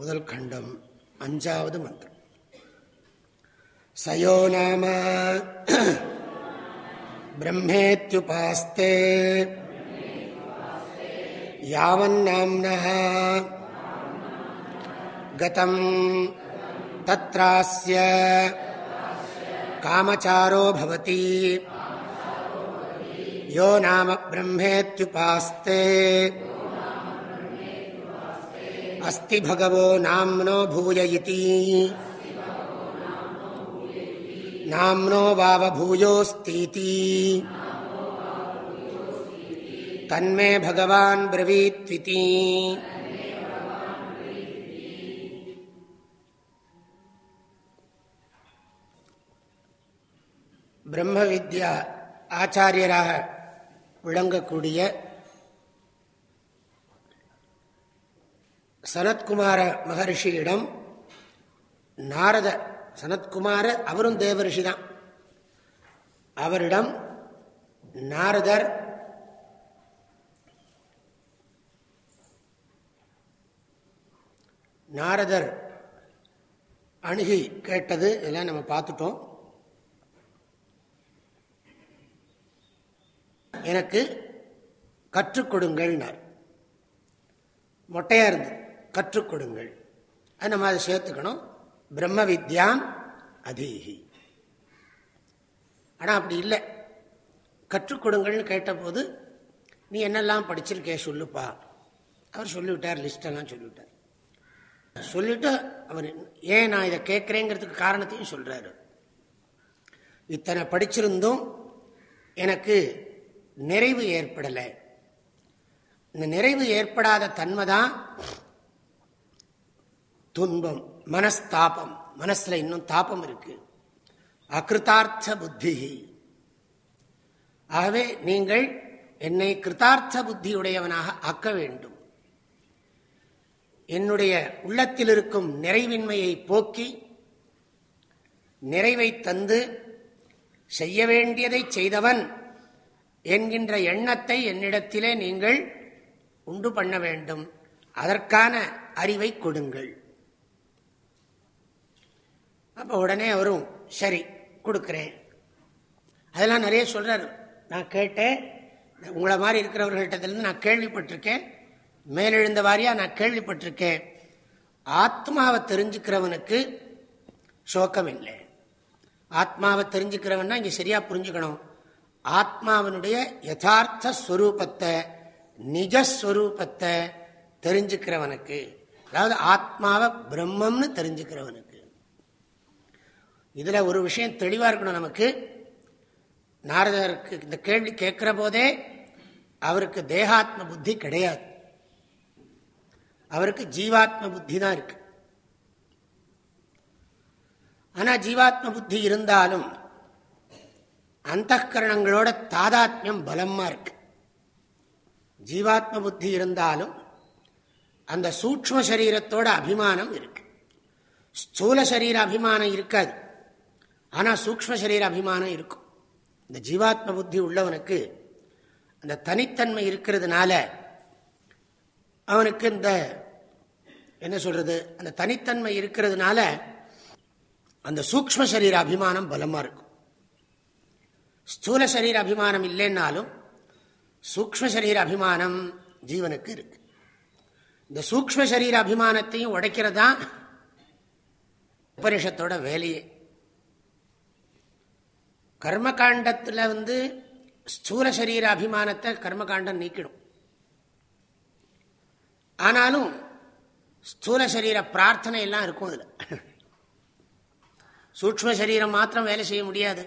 முதல் கண்டம் அஞ்சாவது மந்திரம் சயோ நாம பிரம்மேத்யுபாஸ்தே யாவன்னாம்னः गतं तत्रास्य कामचारो भवति यो नाम ब्रह्मेत्युपास्ते अस्ति भगवो नाम्नो भूय इति नाम्नो वावभूयोऽस्तीति तन्मे भगवान् ब्रवीत्विति பிரம்ம வித்யா ஆச்சாரியராக விளங்கக்கூடிய சனத்குமார மகர்ஷியிடம் நாரத சனத்குமார அவரும் தேவரிஷி தான் அவரிடம் நாரதர் நாரதர் அணுகி கேட்டது இதெல்லாம் நம்ம பார்த்துட்டோம். எனக்கு கற்றுக் கொடுங்கள்னார். மொட்டையா இருந்து கற்றுக் கொடுங்கள் அது நம்ம அதை சேர்த்துக்கணும். பிரம்ம வித்யாம் அதீகி ஆனால் அப்படி இல்லை. கற்றுக் கொடுங்கள்னு கேட்டபோது நீ என்னெல்லாம் படிச்சிருக்கே சொல்லுப்பா. அவர் சொல்லிவிட்டார் லிஸ்டெல்லாம் சொல்லிவிட்டார். சொல்லிட்டு அவர் ஏன் நான் இதை கேட்குறேங்கிறதுக்கு காரணத்தையும் சொல்கிறாரு இத்தனை படிச்சிருந்தும் எனக்கு நிறைவு ஏற்படலை. இந்த நிறைவு ஏற்படாத தன்மை தான் துன்பம் மனஸ்தாபம். மனசுல இன்னும் தாபம் இருக்கு. அகிருத்தார்த்த புத்தி. ஆகவே நீங்கள் என்னை கிருத்தார்த்த புத்தியுடையவனாக ஆக்க வேண்டும். என்னுடைய உள்ளத்தில் இருக்கும் நிறைவின்மையை போக்கி நிறைவை தந்து செய்ய வேண்டியதை செய்தவன் என்கின்ற எண்ணத்தை என்னிடத்திலே நீங்கள் உண்டு பண்ண வேண்டும். அதற்கான அறிவை கொடுங்கள். அப்போ உடனே வரும் சரி கொடுக்குறேன். அதெல்லாம் நிறைய சொல்கிறார் நான் கேட்டேன். உங்களை மாதிரி இருக்கிறவர்கள்ட்டத்துலேருந்து நான் கேள்விப்பட்டிருக்கேன். மேலெழுந்த வாரியாக நான் கேள்விப்பட்டிருக்கேன். ஆத்மாவை தெரிஞ்சுக்கிறவனுக்கு சோக்கம் இல்லை. ஆத்மாவை தெரிஞ்சுக்கிறவன்னா இங்கே சரியாக புரிஞ்சுக்கணும். ஆத்மாவனுடைய யதார்த்த ஸ்வரூபத்தை நிஜஸ்வரூபத்தை தெரிஞ்சுக்கிறவனுக்கு அதாவது ஆத்மாவை பிரம்மம்னு தெரிஞ்சுக்கிறவனுக்கு இதுல ஒரு விஷயம் தெளிவா இருக்கணும் நமக்கு. நாரதருக்கு இந்த கேள்வி கேட்கிற போதே அவருக்கு தேகாத்ம புத்தி கிடையாது. அவருக்கு ஜீவாத்ம புத்தி தான் இருக்கு. ஆனா ஜீவாத்ம புத்தி இருந்தாலும் அந்த கரணங்களோட தாதாத்மியம் பலமா இருக்கு. ஜீவாத்ம புத்தி இருந்தாலும் அந்த சூக்ம சரீரத்தோட அபிமானம் இருக்கு. ஸ்தூல சரீர அபிமானம் இருக்காது. ஆனால் சூக்ம சரீர அபிமானம் இருக்கும். இந்த ஜீவாத்ம புத்தி உள்ளவனுக்கு அந்த தனித்தன்மை இருக்கிறதுனால அவனுக்கு இந்த என்ன சொல்றது அந்த தனித்தன்மை இருக்கிறதுனால அந்த சூக்ம சரீர அபிமானம் பலமாக இருக்கும். ஸ்தூல சரீர அபிமானம் இல்லைன்னாலும் சூக்ம சரீர அபிமானம் ஜீவனுக்கு இருக்கு. இந்த சூக்ம சரீர அபிமானத்தையும் உடைக்கிறதான் உபனிஷத்தோட வேலையே. கர்மகாண்டத்தில் வந்து ஸ்தூல சரீர அபிமானத்தை கர்மகாண்டம் நீக்கிடும். ஆனாலும் ஸ்தூல சரீர பிரார்த்தனை எல்லாம் இருக்கும் அதில். சூக்ம சரீரம் மாத்திரம் வேலை செய்ய முடியாது.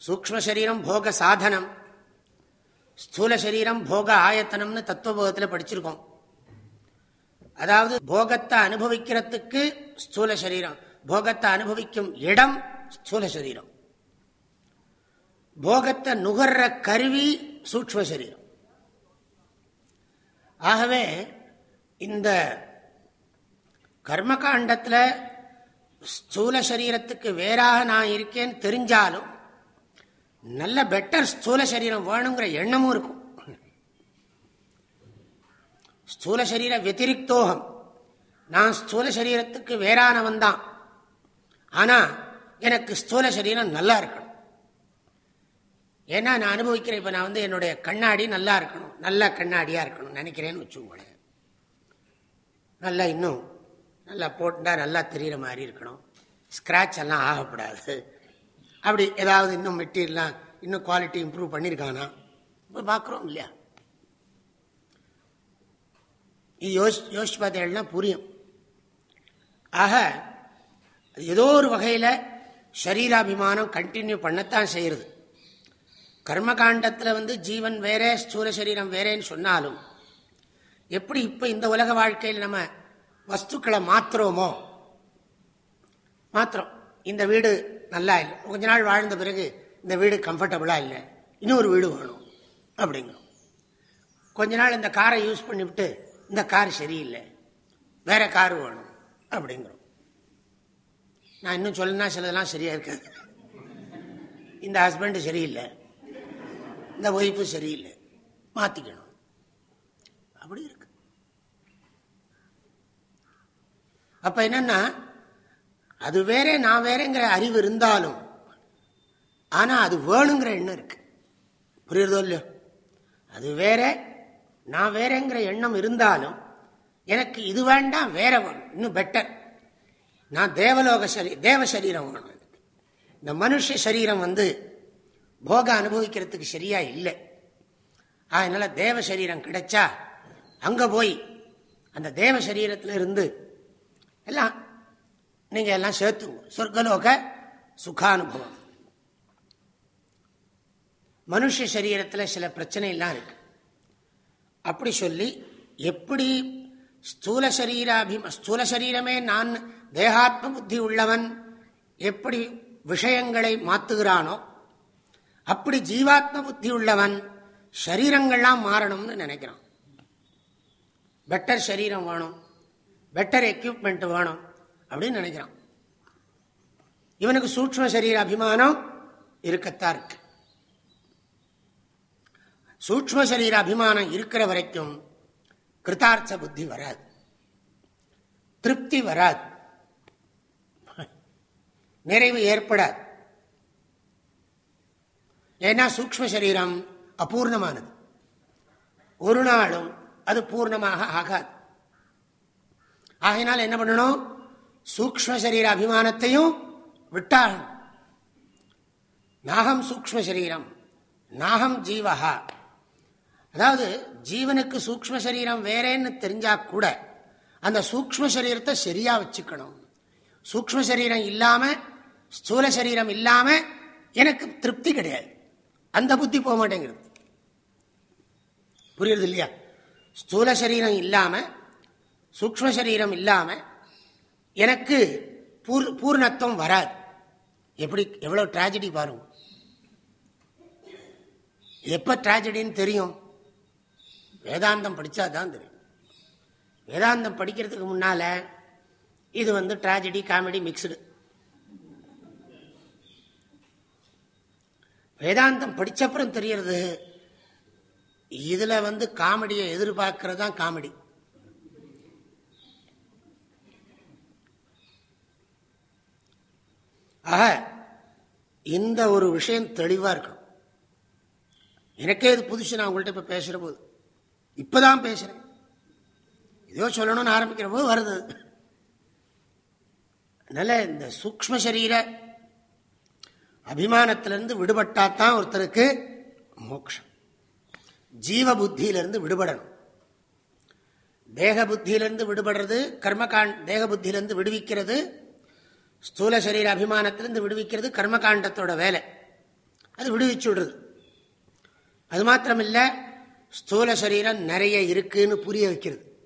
சூக்ம சரீரம் போக சாதனம். ஸ்தூல சரீரம் போக ஆயத்தனம்னு தத்துவபோகத்தில் படிச்சிருக்கோம். அதாவது போகத்தை அனுபவிக்கிறதுக்கு ஸ்தூல சரீரம் போகத்தை அனுபவிக்கும் இடம் ஸ்தூல சரீரம். போகத்தை நுகர்ற கருவி சூக்ம சரீரம். ஆகவே இந்த கர்மகாண்டத்தில் ஸ்தூல சரீரத்துக்கு வேறாக நான் இருக்கேன்னு தெரிஞ்சாலும் நல்ல பெட்டர் ஸ்தூல சரீரம் வேணுங்கிற எண்ணமும் இருக்கும். ஸ்தூல சரீர வத்திரிக்தோகம். நான் ஸ்தூல சரீரத்துக்கு வேறானவன் தான். ஆனால் எனக்கு ஸ்தூல சரீரம் நல்லா இருக்கணும். ஏன்னா நான் அனுபவிக்கிறேன் இப்போ நான் வந்து என்னுடைய கண்ணாடி நல்லா இருக்கணும். நல்ல கண்ணாடியாக இருக்கணும் நினைக்கிறேன்னு வச்சுக்கோங்களேன். நல்லா இன்னும் நல்லா போட்டுட்டா நல்லா தெரிகிற மாதிரி இருக்கணும். ஸ்க்ராட்ச் எல்லாம் ஆகக்கூடாது. அப்படி ஏதாவது இன்னும் மெட்டீரியல்லாம் இன்னும் குவாலிட்டி இம்ப்ரூவ் பண்ணியிருக்கானா பார்க்குறோம் இல்லையா? இது யோசி யோசிச்சு பார்த்தீங்கன்னா புரியும். ஆக ஏதோ ஒரு வகையில் சரீராபிமானம் கண்டினியூ பண்ணத்தான் செய்கிறது கர்மகாண்டத்தில் வந்து ஜீவன் வேறே ஸ்தூல சரீரம் வேறேன்னு சொன்னாலும் எப்படி இப்போ இந்த உலக வாழ்க்கையில் நம்ம வஸ்துக்களை மாத்துறோமோ? மாத்திரம் இந்த வீடு நல்லா இல்லை. கொஞ்ச நாள் வாழ்ந்த பிறகு இந்த வீடு கம்ஃபர்டபுளாக இல்லை. இன்னொரு வீடு வேணும் அப்படிங்கிறோம். கொஞ்ச நாள் இந்த காரை யூஸ் பண்ணிவிட்டு இந்த கார் சரியில்லை. வேற கார் வேணும் அப்படிங்கிறோம். நான் இன்னும் சொல்லனா சிலதெல்லாம் சரியாக இருக்காது. இந்த ஹஸ்பண்டு சரியில்லை. இந்த ஒய்ப்பு சரியில்லை. மாத்திக்கணும். அப்படி இருக்கு. அப்ப என்னன்னா அது வேற நான் வேறங்கிற அறிவு இருந்தாலும் ஆனா அது வேணுங்கிற எண்ணம் இருக்கு. புரியுறதோ இல்லையோ? அது வேற நான் வேறங்கிற எண்ணம் இருந்தாலும் எனக்கு இது வேண்டாம் வேற வேணும். இன்னும் பெட்டர் நான் தேவலோக சரீ தேவ சரீரம் வேணும் எனக்கு. இந்த மனுஷ சரீரம் வந்து போக அனுபவிக்கிறதுக்கு சரியா இல்லை. அதனால தேவ சரீரம் கிடைச்சா அங்க போய் அந்த தேவ சரீரத்தில் இருந்து எல்லாம் நீங்க எல்லாம் சேர்த்துங்க. சொர்க்கலோக சுகானுபவம். மனுஷ சரீரத்தில் சில பிரச்சனையெல்லாம் இருக்கு. அப்படி சொல்லி எப்படி ஸ்தூல சரீராபிம ஸ்தூல சரீரமே நான் தேகாத்ம புத்தி உள்ளவன் எப்படி விஷயங்களை மாத்துகிறானோ அப்படி ஜீவாத்ம புத்தி உள்ளவன் சரீரங்கள்லாம் மாறணும்னு நினைக்கிறான். பெட்டர் சரீரம் வேணும் பெட்டர் எக்யூப்மெண்ட் வேணும் அப்படின்னு நினைக்கிறான். இவனுக்கு சூக்ம சரீர அபிமானம் இருக்கத்தான் இருக்கு. சூக்ம சரீர அபிமானம் இருக்கிற வரைக்கும் கிருத்தார்த்த புத்தி வராது. திருப்தி வராது. நிறைவு ஏற்படாது. ஏன்னா சூக்ம சரீரம் அபூர்ணமானது. ஒரு நாளும் அது பூர்ணமாக ஆகாது. ஆகையினால் என்ன பண்ணணும்? சூக்ம சரீர அபிமானத்தையும் விட்டாகணும் நாகம் சூக்ம சரீரம் நாகம் ஜீவகா அதாவது ஜீவனுக்கு சூக்ம சரீரம் வேறேன்னு தெரிஞ்சா கூட அந்த சூக்ம சரீரத்தை சரியா வச்சுக்கணும். சூக்ம சரீரம் இல்லாம ஸ்தூல சரீரம் இல்லாம எனக்கு திருப்தி கிடையாது. அந்த புத்தி போக மாட்டேங்கிறது புரியுறது இல்லையா? ஸ்தூல சரீரம் இல்லாம சூக்ம சரீரம் இல்லாம எனக்கு பூர் பூர்ணத்துவம் வராது. எப்படி எவ்வளவு டிராஜடி பாருங்க. எப்ப டிராஜடின்னு தெரியும்? வேதாந்தம் படித்தா தான் தெரியும். வேதாந்தம் படிக்கிறதுக்கு முன்னால இது வந்து டிராஜடி காமெடி மிக்சடு வேதாந்தம் படிச்சப்புறம் தெரியறது. இதுல வந்து காமெடியை எதிர்பார்க்கறது தான் காமெடி. ஆக இந்த ஒரு விஷயம் தெளிவா இருக்கணும். எனக்கே இது புதுசு நான் உங்கள்கிட்ட இப்ப பேசுற போது. இப்பதான் பேசுறேன். ஏதோ சொல்லணும்னு ஆரம்பிக்கிற போது வருது. அதனால இந்த சூக்ம சரீர அபிமானத்திலிருந்து விடுபட்டாதான் ஒருத்தருக்கு மோக்ஷம். ஜீவ புத்தியிலிருந்து விடுபடணும். தேக புத்தியிலிருந்து விடுபடுறது கர்மகாண்ட் தேக புத்தியிலிருந்து விடுவிக்கிறது ஸ்தூல சரீர அபிமானத்திலிருந்து விடுவிக்கிறது கர்மகாண்டத்தோட வேலை. அது விடுவிச்சு விடுறது. அது மாத்திரமில்ல ஸ்தூல சரீரம் நிறைய இருக்குன்னு புரிய வைக்கிறது.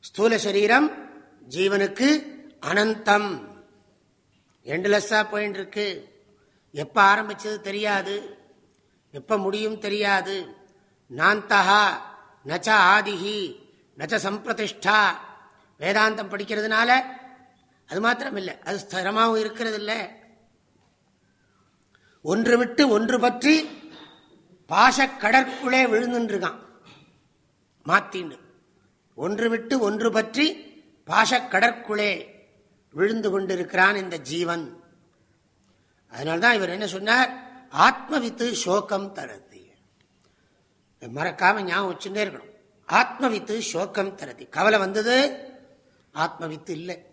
ஸ்தூல சரீரம் ஜீவனுக்கு அனந்தம். எண்டுலெஸ்ஸா போயின்னு இருக்கு எப்போ ஆரம்பிச்சது தெரியாது. எப்போ முடியும் தெரியாது. நாந்தகா நச்ச ஆதிஹி நச்ச சம்பிரதிஷ்டா. வேதாந்தம் படிக்கிறதுனால அது மாத்திரம் இல்லை அது ஸ்திரமாகவும் இருக்கிறது இல்லை ஒன்று விட்டு ஒன்று பற்றி பாசக்கடற்குள்ளே விழுந்துருக்கான் மாத்தின்னு ஒன்று விட்டு ஒன்று பற்றி பாசக்கடற்குள்ளே விழுந்து கொண்டிருக்கிறான் இந்த ஜீவன். அதனால்தான் இவர் என்ன சொன்னார்? ஆத்மவித்து சோகம் தரதி. மறக்காம ஞாபகம் வச்சுட்டே இருக்கணும். ஆத்மவித்து சோகம் தரதி. கவலை வந்தது? ஆத்மவித்து இல்லை.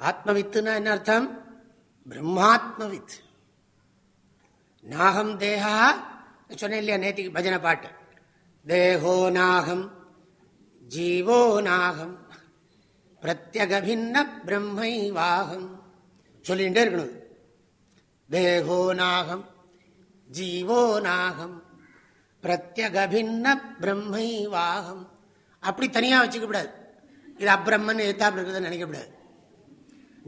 ஆத்மவித்துனா என்ன அர்த்தம்? பிரம்மாத்மவித் நாகம் தேகா சொன்னேன் இல்லையா நேற்றுக்கு பஜனை பாட்டு? தேகோ நாகம் ஜீவோ நாகம் பிரத்யகபின்ன பிரம்மை வாகம். சொல்லிகிட்டே இருக்கணும். தேகோ நாகம் ஜீவோ நாகம் பிரத்யகபின்ன பிரம்மை வாகம். அப்படி தனியாக வச்சுக்க இது அப்ரம்மன் எத்தாப்பு இருக்குதுன்னு நினைக்கக்கூடாது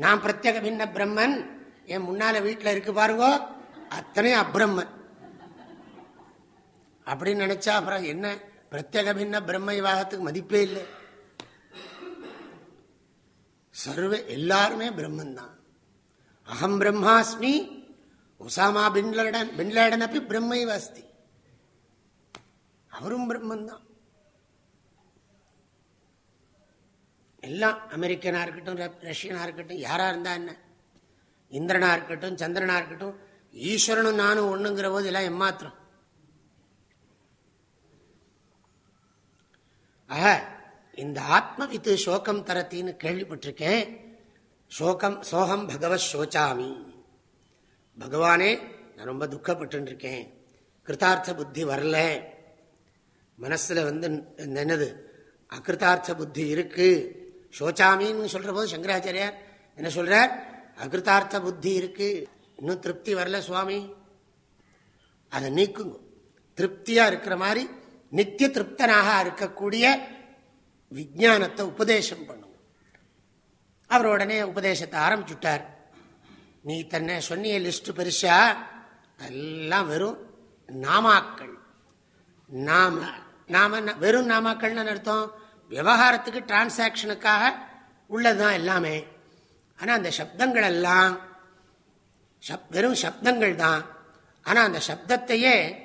நான் பிரத்யேக பின்ன பிரம்மன் என் முன்னால வீட்டில் இருக்கு பாருவோ அத்தனையும் அப்ரம்மன். அப்படின்னு நினைச்சா அப்புறம் என்ன? பிரத்யேக பின்ன பிரம்ம விவாகத்துக்கு மதிப்பே இல்லை. சர்வ எல்லாருமே பிரம்மன் தான் அகம் பிரம்மாஸ்மி உசாமா பின்லடன் பின்லேடன் அப்படி பிரம்மை வாஸ்தி அவரும் பிரம்மன் தான் எல்லாம் அமெரிக்கனா இருக்கட்டும் ரஷ்யனா இருக்கட்டும் யாரா இருந்தா என்ன? இந்திரனா இருக்கட்டும் சந்திரனா இருக்கட்டும் ஈஸ்வரனும் நானும் ஒண்ணுங்கிற போது எல்லாம் எம்மாத்திரம். ஆக இந்த ஆத்ம வித்து சோகம் தரத்தின்னு கேள்விப்பட்டிருக்கேன். சோகம் சோகம் பகவத் சோச்சாமி. பகவானே நான் ரொம்ப துக்கப்பட்டுருக்கேன் கிருத்தார்த்த புத்தி வரல. மனசுல வந்து என்னது? அகிருத்தார்த்த புத்தி இருக்கு. சோச்சாமின்னு சொல்கிற போது சங்கராச்சாரியார் என்ன சொல்கிறார் அகிருத்தார்த்த புத்தி இருக்கு. இன்னும் திருப்தி வரல சுவாமி. அதை நீக்குங்க. திருப்தியாக இருக்கிற மாதிரி நித்திய திருப்தனாக இருக்கக்கூடிய விஜானத்தை உபதேசம் பண்ணுங்க. அவர் உடனே உபதேசத்தை ஆரம்பிச்சுட்டார். நீ தன்னை சொன்னிய லிஸ்ட் பெருசா? எல்லாம் வெறும் நாமாக்கள். நாம நாம வெறும் நாமாக்கள்னு அர்த்தம்? விவகாரத்துக்கு டிரான்சாக்ஷனுக்காக உள்ளதுதான் எல்லாமே. ஆனால் அந்த சப்தங்கள் எல்லாம் வெறும் சப்தங்கள் தான் ஆனால் அந்த சப்தத்தையே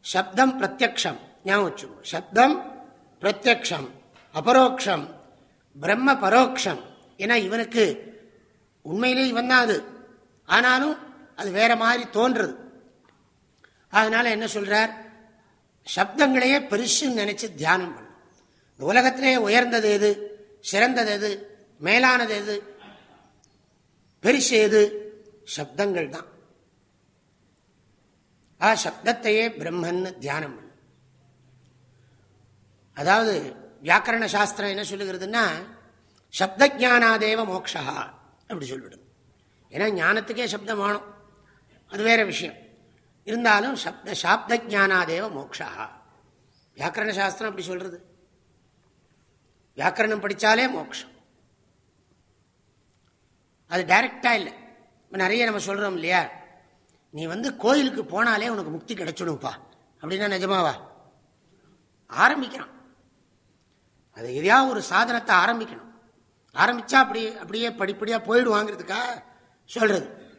சப்தம் பிரத்யக்ஷம். ஞாபகம் வச்சுக்கோ. சப்தம் பிரத்யக்ஷம். அபரோக்ஷம். பிரம்ம பரோக்ஷம். ஏன்னா இவனுக்கு உண்மையிலே இவன் தான் அது. ஆனாலும் அது வேற மாதிரி தோன்றுறது. அதனால என்ன சொல்றார்? சப்தங்களையே பெருசுன்னு நினைச்சு தியானம் பண்ணும் இந்த உலகத்திலேயே உயர்ந்தது எது? சிறந்தது எது? மேலானது எது? பெருசு எது? சப்தங்கள் தான். ஆ சப்தத்தையே பிரம்மன்னு தியானம் பண்ணும் அதாவது வியாக்கரண சாஸ்திரம் என்ன சொல்லுகிறதுன்னா சப்த ஜானாதேவ மோக்ஷா அப்படி சொல்லிவிடும் ஏன்னா ஞானத்துக்கே சப்தம் வேணும். அது வேற விஷயம். இருந்தாலும் சப்த சாப்த ஜானாதேவ மோக்ஷா. வியாக்கரண சாஸ்திரம் அப்படி சொல்றது. வியாக்கரணம் படித்தாலே மோக்ஷம். அது டைரக்டா இல்லை. இப்போ நிறைய நம்ம சொல்றோம் இல்லையா? நீ வந்து கோயிலுக்கு போனாலே உனக்கு முக்தி கிடைச்சிடும்ப்பா. அப்படின்னா நிஜமாவா? ஆரம்பிக்கிறான் அது எதையாவது ஒரு சாதனத்தை ஆரம்பிக்கணும். ஆரம்பிச்சா அப்படி அப்படியே படிப்படியா போயிடுவாங்கிறதுக்கா சொல்றது.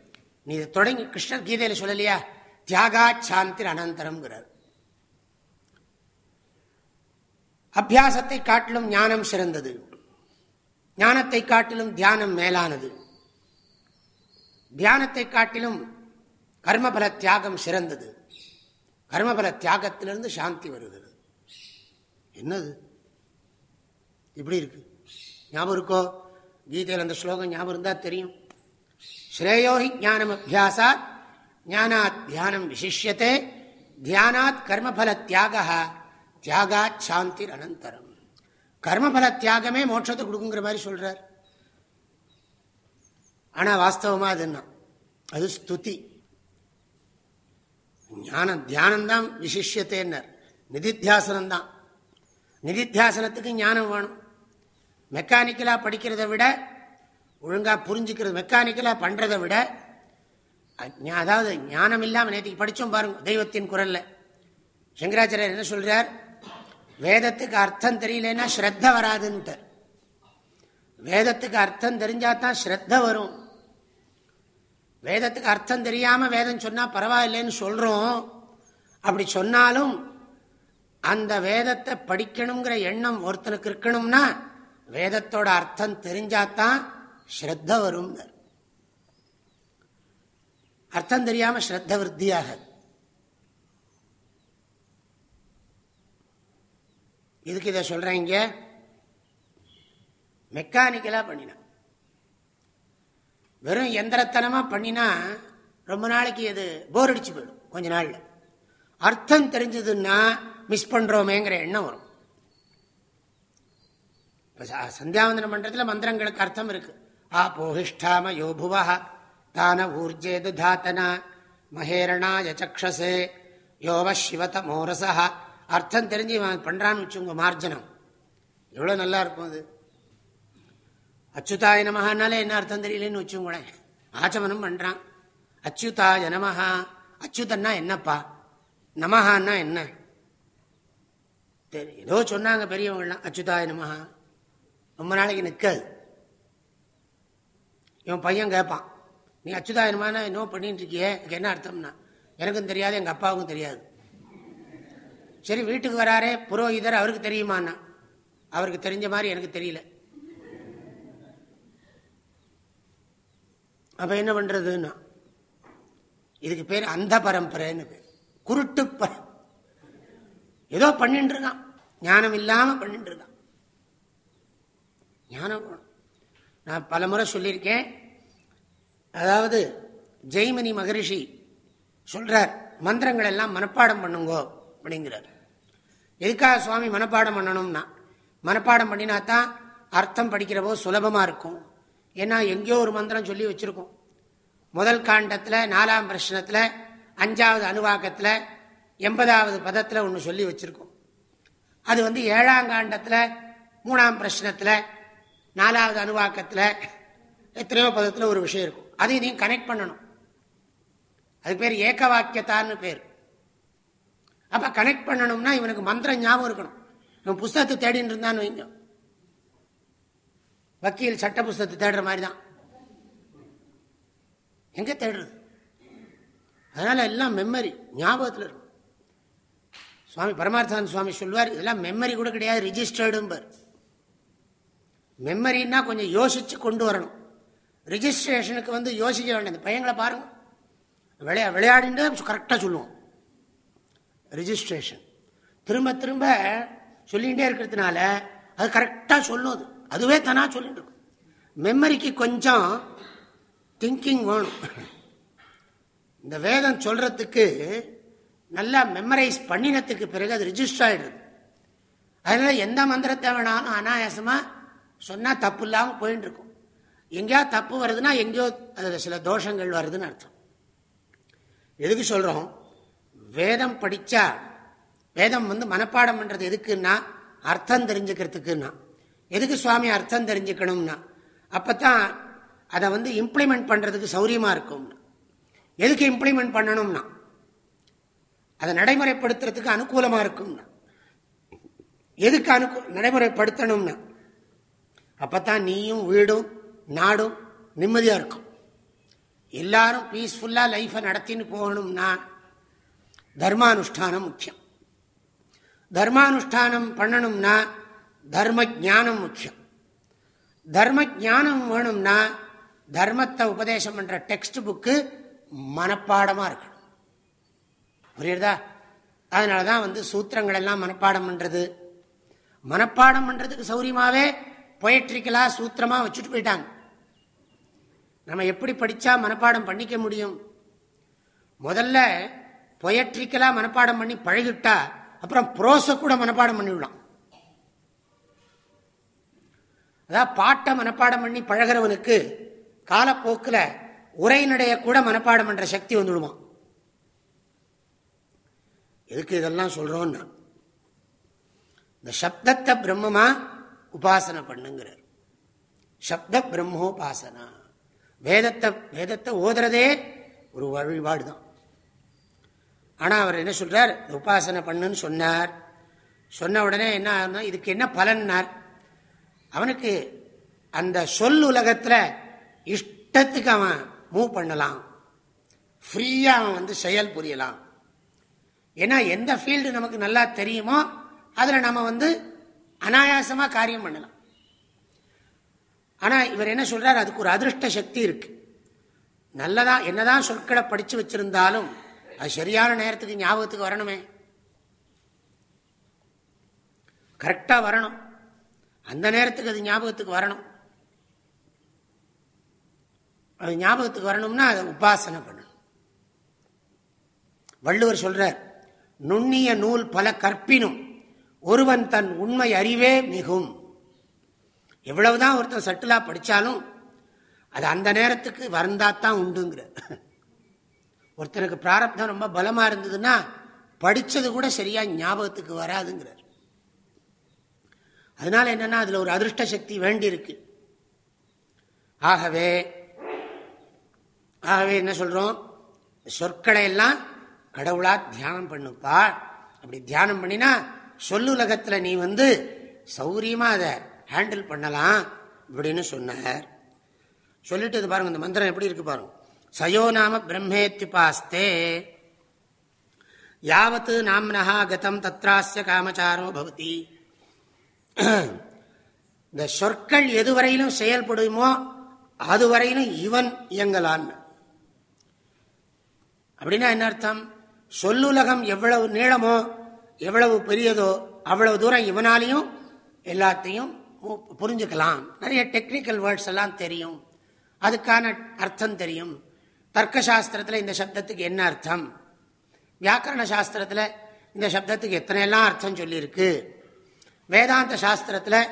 நீ இதை தொடங்கி கிருஷ்ணர் கீதையில சொல்லலையா? தியாகா சாந்தி அனந்தரம்ங்கிறார் அபியாசத்தை காட்டிலும் ஞானம் சிறந்தது. ஞானத்தை காட்டிலும் தியானம் மேலானது. தியானத்தை காட்டிலும் கர்மபல தியாகம் சிறந்தது. கர்மபல தியாகத்திலிருந்து சாந்தி வருகிறது. என்னது? இப்படி இருக்கு. ஞாபகம் இருக்கோ? கீதையில் அந்த ஸ்லோகம் ஞாபகம் இருந்தால் தெரியும். ஸ்ரேயோஹி ஜானம் அபியாசாத் ஞானாத் தியானம் விசிஷ்யத்தை தியானாத் கர்மபல தியாக தியாகாத் சாந்தி அனந்தரம். கர்மபல தியாகமே மோட்சத்தை கொடுக்குங்கிற மாதிரி சொல்றார். ஆனால் வாஸ்தவமா அது என்ன அது ஸ்துதி. ஞானம் தியானம்தான் விசிஷ்யத்தேன்னர். நிதித்தியாசனம்தான். நிதித்தியாசனத்துக்கு ஞானம் வேணும். மெக்கானிக்கலாக படிக்கிறத விட ஒழுங்காக புரிஞ்சுக்கிறது மெக்கானிக்கலாக பண்ணுறதை விட அதாவது ஞானம் இல்லாமல் நேற்றுக்கு படித்தோம் பாருங்க தெய்வத்தின் குரலில். சங்கராச்சாரியர் என்ன சொல்கிறார் வேதத்துக்கு அர்த்தம் தெரியலன்னா ஸ்ரத்த வராதுன்ட்டு வேதத்துக்கு அர்த்தம் தெரிஞ்சால் தான் ஸ்ரத்த வரும். வேதத்துக்கு அர்த்தம் தெரியாமல் வேதம் சொன்னால் பரவாயில்லைன்னு சொல்கிறோம் அப்படி சொன்னாலும் அந்த வேதத்தை படிக்கணுங்கிற எண்ணம் ஒருத்தனுக்கு இருக்கணும்னா வேதத்தோட அர்த்தம் தெரிஞ்சாதான் ஸ்ரத்த வரும் அர்த்தம் தெரியாம ஸ்ரத்த விருத்தியாக. இதுக்கு இதை சொல்றேன் இங்க? மெக்கானிக்கலாக பண்ணினா வெறும் எந்திரத்தனமாக பண்ணினா ரொம்ப நாளைக்கு அது போர் அடிச்சு போயிடும் கொஞ்ச நாளில். அர்த்தம் தெரிஞ்சதுன்னா மிஸ் பண்ணுறோமேங்கிற எண்ணம் வரும். இப்போ சந்தியாவந்தனம் பண்ணுறதுல மந்திரங்களுக்கு அர்த்தம் இருக்குது ஆ போஹிஷ்டாம தான ஊர்ஜே தாத்தனா மகேரணாய சக்ஷசே யோவ சிவத மோரசா அர்த்தம் தெரிஞ்சு பண்ணுறான்னு வச்சுங்க மார்ஜனம். எவ்வளோ நல்லா இருக்கும் அது. அச்சுதாய நமஹானாலே என்ன அர்த்தம் தெரியலன்னு வச்சுங்களேன் ஆச்சமனம் பண்றான். அச்சுதாய நமஹா. அச்சுதன்னா என்னப்பா? நமஹான்னா என்ன? ஏதோ சொன்னாங்க பெரியவங்களாம் அச்சுதாய நமஹா. ரொம்ப நாளைக்கு நிற்காது இவன் பையன் கேட்பான் நீ அச்சுதாயனமான இன்னும் பண்ணிட்டு இருக்கியே எனக்கு என்ன அர்த்தம்னா? எனக்கும் தெரியாது எங்கள் அப்பாவுக்கும் தெரியாது. சரி வீட்டுக்கு வராரே புரோஹிதர் அவருக்கு தெரியுமாண்ணா? அவருக்கு தெரிஞ்ச மாதிரி எனக்கு தெரியல. அப்ப என்ன பண்றதுன்னா? இதுக்கு பேர் அந்த பரம்பரைன்னு பேர். குருட்டு ஏதோ பண்ணிட்டு இருக்கான் ஞானம் இல்லாம பண்ணிட்டு இருக்கான் ஞானம் நான் பல முறை சொல்லியிருக்கேன். அதாவது ஜெய்மணி மகரிஷி சொல்றார் மந்திரங்கள் எல்லாம் மனப்பாடம் பண்ணுங்கோ அப்படிங்கிறார். எதுக்காக சுவாமி மனப்பாடம் பண்ணணும்னா மனப்பாடம் பண்ணினா தான் அர்த்தம் படிக்கிறவோ சுலபமாக இருக்கும். ஏன்னா எங்கேயோ ஒரு மந்திரம் சொல்லி வச்சுருக்கோம். முதல் காண்டத்தில் நாலாம் பிரச்சனத்தில் அஞ்சாவது அணுவாக்கத்தில் எண்பதாவது பதத்தில் ஒன்று சொல்லி வச்சுருக்கோம். அது வந்து ஏழாம் காண்டத்தில் மூணாம் பிரச்சனத்தில் நாலாவது அணுவாக்கத்தில் எத்தனையோ பதத்தில் ஒரு விஷயம் இருக்கும். அதையும் இதையும் கனெக்ட் பண்ணணும். அது பேர் ஏக்க வாக்கியத்தான்னு பேர். அப்போ கனெக்ட் பண்ணணும்னா இவனுக்கு மந்திரம் ஞாபகம் இருக்கணும். இவன் புஸ்தகத்தை தேடின்னு இருந்தான்னு வைங்க. வக்கீல் சட்ட புஸ்தகத்தை தேடுற மாதிரி தான் எங்கே தேடுறது? அதனால் எல்லாம் மெமரி ஞாபகத்தில் இருக்கும் சுவாமி பரமார்த்தன் சுவாமி சொல்வார் இதெல்லாம் மெமரி கூட கிடையாது ரிஜிஸ்டர்டும்பர் மெமரின்னா கொஞ்சம் யோசிச்சு கொண்டு வரணும். ரிஜிஸ்ட்ரேஷனுக்கு வந்து யோசிக்க வேண்டியது. பையங்களை பாருங்க. விளையா விளையாடிட்டு கரெக்டாக சொல்லுவோம். ரிஜிஸ்ட்ரேஷன் திரும்ப திரும்ப சொல்லிகிட்டே இருக்கிறதுனால அது கரெக்டாக சொல்லும் அது. அதுவே தானாக சொல்லிட்டு இருக்கும். மெமரிக்கு கொஞ்சம் திங்கிங் வேணும். இந்த வேதம் சொல்கிறதுக்கு நல்லா மெமரைஸ் பண்ணினத்துக்கு பிறகு அது ரிஜிஸ்டர் ஆகிடுது அதனால் எந்த மந்திரத்தை வேணாலும் அனாயாசமாக சொன்னால் தப்பு இல்லாமல் போயின்னு இருக்கும் எங்கேயா தப்பு வருதுன்னா எங்கேயோ அதில் சில தோஷங்கள் வருதுன்னு அர்த்தம். எதுக்கு சொல்கிறோம் வேதம் படித்தா வேதம் வந்து மனப்பாடம் பண்ணுறது எதுக்குன்னா அர்த்தம் தெரிஞ்சுக்கிறதுக்குன்னா. எதுக்கு சுவாமி அர்த்தம் தெரிஞ்சுக்கணும்னா? அப்போ தான் அதை வந்து இம்ப்ளிமெண்ட் பண்ணுறதுக்கு சௌரியமாக இருக்கும் எதுக்கு இம்ப்ளிமெண்ட் பண்ணணும்னா? அதை நடைமுறைப்படுத்துறதுக்கு அனுகூலமாக இருக்கும்னா. எதுக்கு அனுகூ நடைமுறைப்படுத்தணும்னா? அப்பதான் நீயும் வீடும் நாடும் நிம்மதியா இருக்கும். எல்லாரும் பீஸ்ஃபுல்லா லைஃபை நடத்தின்னு போகணும்னா தர்மானுஷ்டானம் முக்கியம். தர்மானுஷ்டானம் பண்ணணும்னா தர்ம ஜானம் முக்கியம். தர்ம ஜானம் வேணும்னா தர்மத்தை உபதேசம் பண்ற டெக்ஸ்ட் புக்கு மனப்பாடமா இருக்கணும். புரியுறதா? அதனாலதான் வந்து சூத்திரங்கள் எல்லாம் மனப்பாடம் பண்றது. மனப்பாடம் பண்றதுக்கு சௌரியமாவே பொயட்ரிக்கலாக சூத்திரமாக வச்சுட்டு போயிட்டாங்க. நம்ம எப்படி படித்தா மனப்பாடம் பண்ணிக்க முடியும்? முதல்ல பொயட்ரிக்கலாக மனப்பாடம் பண்ணி பழகிட்டா அப்புறம் புரோஸை கூட மனப்பாடம் பண்ணிவிடலாம் அதான் பாட்டை மனப்பாடம் பண்ணி பழகிறவனுக்கு காலப்போக்கில் உரைநடைய கூட மனப்பாடம் பண்ணுற சக்தி வந்துடுவான் எதுக்கு இதெல்லாம் சொல்கிறோன்னா இந்த சப்தத்தை பிரம்மமா உபாசனை பண்ணுங்கிறார். சப்த பிரம்மோபாசனா. வேதத்தை வேதத்தை ஓதுறதே ஒரு வழிபாடு தான் ஆனால் அவர் என்ன சொல்றார்? உபாசனை பண்ணுன்னு சொன்னார். சொன்ன உடனே என்ன இதுக்கு என்ன பலன்னார்? அவனுக்கு அந்த சொல் உலகத்தில் இஷ்டத்துக்கு அவன் மூவ் பண்ணலாம். ஃப்ரீயாக அவன் வந்து செயல் புரியலாம். ஏன்னா எந்த ஃபீல்டு நமக்கு நல்லா தெரியுமோ அதில் நம்ம வந்து அனாயாசமாக காரியம் பண்ணலாம். ஆனால் இவர் என்ன சொல்கிறார் அதுக்கு ஒரு அதிருஷ்ட சக்தி இருக்கு. நல்லதா என்னதான் சொற்களை படித்து வச்சிருந்தாலும் அது சரியான நேரத்துக்கு ஞாபகத்துக்கு வரணுமே. கரெக்டாக வரணும். அந்த நேரத்துக்கு அது ஞாபகத்துக்கு வரணும். அது ஞாபகத்துக்கு வரணும்னா அதை உபாசனை பண்ணணும். வள்ளுவர் சொல்றார் நுண்ணிய நூல் பல கற்பினும் ஒருவன் தன் உண்மை அறிவே மிகும். எவ்வளவுதான் ஒருத்தன் சட்டிலாக படித்தாலும் அது அந்த நேரத்துக்கு வந்தாத்தான் உண்டுங்கிற ஒருத்தனுக்கு பிராரப்தம் ரொம்ப பலமாக இருந்ததுன்னா படித்தது கூட சரியாக ஞாபகத்துக்கு வராதுங்கிறார். அதனால என்னன்னா அதில் ஒரு அதிருஷ்ட சக்தி வேண்டி இருக்கு ஆகவே ஆகவே என்ன சொல்கிறோம் சொற்களை எல்லாம் கடவுளாக தியானம் பண்ணுப்பா அப்படி தியானம் பண்ணினா சொல்லுலகத்தில் நீ வந்து சௌரியமாக அதை ஹேண்டில் பண்ணலாம் இப்படின்னு சொன்னார். சொல்லிட்டு இது பாருங்க இந்த மந்திரம் எப்படி இருக்கு பாருங்க. சயோ நாம பிரம்மேத்யுபாஸ்தே யாவத்து நாம்னஹா கதம் தத்ராஸ்ய காமச்சாரோ பவதி. இந்த சொற்கள் எதுவரையிலும் செயல்படுமோ அதுவரையிலும் இவன் இயங்கலான். அப்படின்னா என்ன அர்த்தம்? சொல்லுலகம் எவ்வளவு நீளமோ எவ்வளவு பெரியதோ அவ்வளவு தூரம் இவனாலையும் எல்லாத்தையும் புரிஞ்சுக்கலாம். நிறைய டெக்னிக்கல் வேர்ட்ஸ் எல்லாம் தெரியும். அதுக்கான அர்த்தம் தெரியும். தர்க்க சாஸ்திரத்தில் இந்த சப்தத்துக்கு என்ன அர்த்தம்? வியாக்கரண சாஸ்திரத்தில் இந்த சப்தத்துக்கு எத்தனை எல்லாம் அர்த்தம் சொல்லியிருக்கு? வேதாந்த சாஸ்திரத்தில்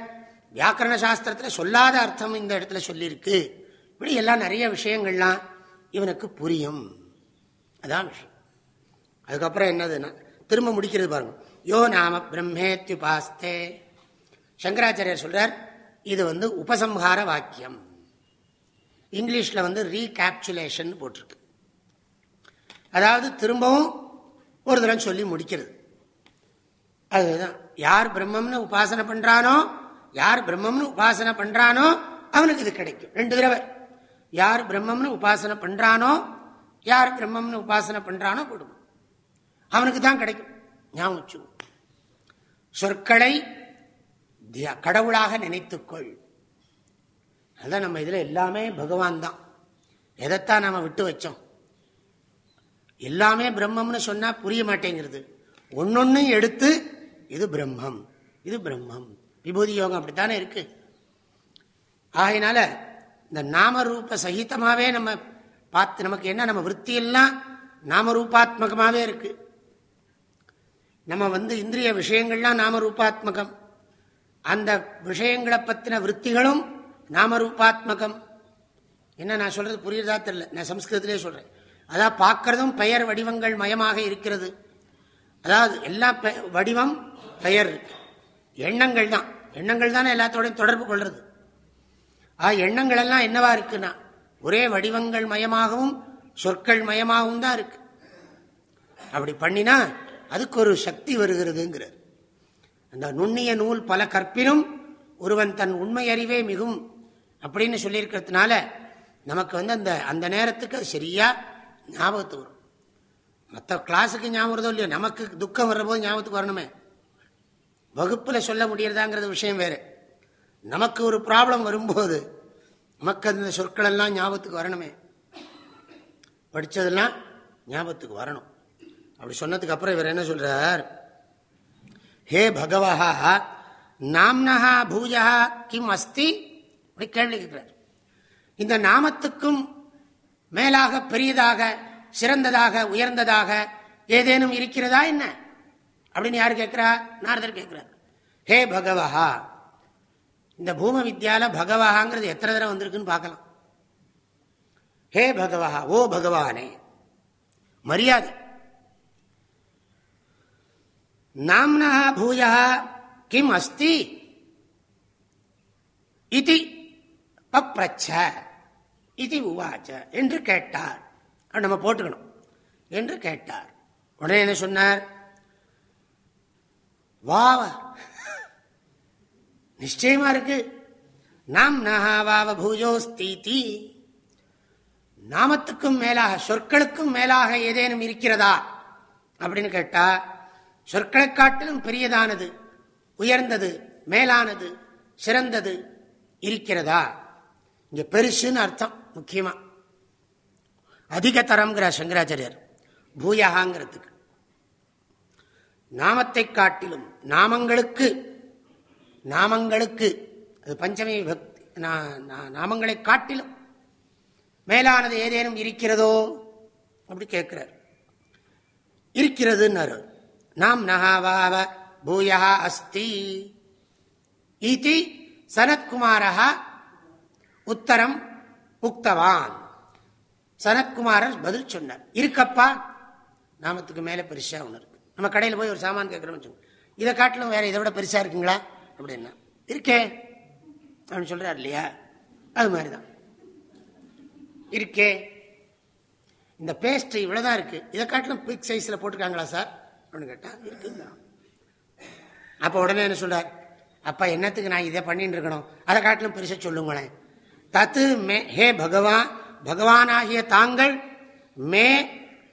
வியாக்கரண சாஸ்திரத்தில் சொல்லாத அர்த்தம் இந்த இடத்துல சொல்லியிருக்கு. இப்படி எல்லாம் நிறைய விஷயங்கள்லாம் இவனுக்கு புரியும். அதான் விஷயம். அதுக்கப்புறம் என்னதுன்னா திரும்ப முடிக்கிறது பாருங்க. யோ நாம பிரம்மேத்யுபாஸ்தே சங்கராச்சாரியர் சொல்றார் இது வந்து உபசம்ஹார வாக்கியம். இங்கிலீஷில் வந்து ரீகேப்சுலேஷன் போட்டிருக்கு. அதாவது திரும்பவும் ஒரு தடவை சொல்லி முடிக்கிறது. அதுதான். யார் பிரம்மம்னு உபாசனை பண்ணுறானோ யார் பிரம்மம்னு உபாசனை பண்ணுறானோ அவனுக்கு இது கிடைக்கும். ரெண்டு தடவை. யார் பிரம்மம்னு உபாசனை பண்ணுறானோ யார் பிரம்மம்னு உபாசனை பண்ணுறானோ கொடுக்கும் அவனுக்கு தான் கிடைக்கும். ஞாபகம் சொற்களை கடவுளாக நினைத்துக்கொள். அதான் நம்ம இதில் எல்லாமே பகவான் தான். எதைத்தான் நம்ம விட்டு வச்சோம்? எல்லாமே பிரம்மம்னு சொன்னால் புரிய மாட்டேங்கிறது. ஒன்னொன்னும் எடுத்து இது பிரம்மம் இது பிரம்மம். விபூதி யோகம் அப்படித்தானே இருக்கு? ஆகையினால இந்த நாமரூப சகிதமாகவே நம்ம பார்த்து நமக்கு என்ன நம்ம விற்த்தியெல்லாம் நாமரூபாத்மகமாகவே இருக்குது நம்ம வந்து இந்திரிய விஷயங்கள்லாம் நாமரூபாத்மகம் அந்த விஷயங்களை பற்றின விற்த்திகளும் நாமரூபாத்மகம் என்ன நான் சொல்றது புரியுறதா தெரியல. நான் சம்ஸ்கிருதத்திலே சொல்றேன். அதான் பார்க்கறதும் பெயர் வடிவங்கள் மயமாக இருக்கிறது. அதாவது எல்லா வடிவம் பெயர் இருக்கு. எண்ணங்கள் தான். எண்ணங்கள் தானே எல்லாத்தோடையும் தொடர்பு கொள்றது. ஆ எண்ணங்கள் எல்லாம் என்னவா இருக்குன்னா ஒரே வடிவங்கள் மயமாகவும் சொற்கள் மயமாகவும் தான் இருக்கு. அப்படி பண்ணினா அதுக்கு ஒரு சக்தி வருகிறதுங்கிறது அந்த நுண்ணிய நூல் பல கற்பினும் ஒருவன் தன் உண்மை அறிவே மிகும் அப்படின்னு சொல்லியிருக்கிறதுனால நமக்கு வந்து அந்த அந்த நேரத்துக்கு அது சரியாக ஞாபகத்துக்கு வரும். மற்ற கிளாஸுக்கு ஞாபகம் வருதோ இல்லையோ நமக்கு துக்கம் வர்றபோது ஞாபகத்துக்கு வரணுமே. வகுப்பில் சொல்ல முடியறதாங்கிறது விஷயம் வேறு. நமக்கு ஒரு ப்ராப்ளம் வரும்போது நமக்கு அந்த சொற்கள் எல்லாம் ஞாபகத்துக்கு வரணுமே. படித்ததெல்லாம் ஞாபகத்துக்கு வரணும். அப்படி சொன்னதுக்கு அப்புறம் இவர் என்ன சொல்றார்? ஹே பகவஹா நாம்னஹா பூஜா கிம் அஸ்தி? அப்படி கேள்வி கேட்கிறார். இந்த நாமத்துக்கும் மேலாக பெரியதாக சிறந்ததாக உயர்ந்ததாக ஏதேனும் இருக்கிறதா என்ன? அப்படின்னு யார் கேட்கிறா? நாரதர் கேட்கிறார். ஹே பகவஹா இந்த பூம வித்யால பகவஹாங்கிறது எத்தனை தடவை வந்திருக்குன்னு பார்க்கலாம். ஹே பகவஹா ஓ பகவானே மரியாதை. நாம்னா பூயா கிம் அஸ்தி இது பப்ரச்ச இது உவாச்ச என்று கேட்டார். நம்ம போட்டுக்கணும். என்று கேட்டார். உடனே என்ன சொன்னார்? வா நிச்சயமா இருக்கு. நாம் நகாவாவ பூஜோஸ்தீதி. நாமத்துக்கும் மேலாக சொற்களுக்கும் மேலாக ஏதேனும் இருக்கிறதா? அப்படின்னு கேட்டா சொற்களை காட்டிலும் பெரியதானது உயர்ந்தது மேலானது சிறந்தது இருக்கிறதா? இங்க பெருசுன்னு அர்த்தம் முக்கியமா. அதிகத்தரம்ங்கிற சங்கராச்சாரியர் பூயகாங்கிறதுக்கு. நாமத்தை காட்டிலும் நாமங்களுக்கு நாமங்களுக்கு அது பஞ்சமி பக்தி நாமங்களை காட்டிலும் மேலானது ஏதேனும் இருக்கிறதோ? அப்படி கேட்கிறார். இருக்கிறதுன்னு நாம் நகாவாவ பூயா அஸ்தி இதி சனத்குமாரः உத்தரம் உக்தவான். சனத்குமாரர் பதில் சொன்னார். இருக்கப்பா நாமத்துக்கு மேலே பெருசாக ஒன்று இருக்கு. நம்ம கடையில் போய் ஒரு சாமான் கேட்குறோம்னு சொல்லுவோம் இதை காட்டிலும் வேறு இதை விட பெருசாக இருக்குங்களா? அப்படின்னா இருக்கே அப்படின்னு சொல்கிறார் இல்லையா? அது மாதிரி தான் இருக்கே. இந்த பேஸ்ட் இவ்வளோதான் இருக்குது இதை காட்டிலும் பிக் சைஸில் போட்டிருக்காங்களா சார்? அப்படின்னு கேட்டா இருக்குங்கிறான் அப்போ உடனே என்ன சொல்கிறார் அப்பா என்னத்துக்கு நான் இதை பண்ணிட்டு இருக்கணும்? அதை காட்டிலும் பெருசை சொல்லுங்களேன். தத்து மே ஹே பகவான் பகவானாகிய தாங்கள் மே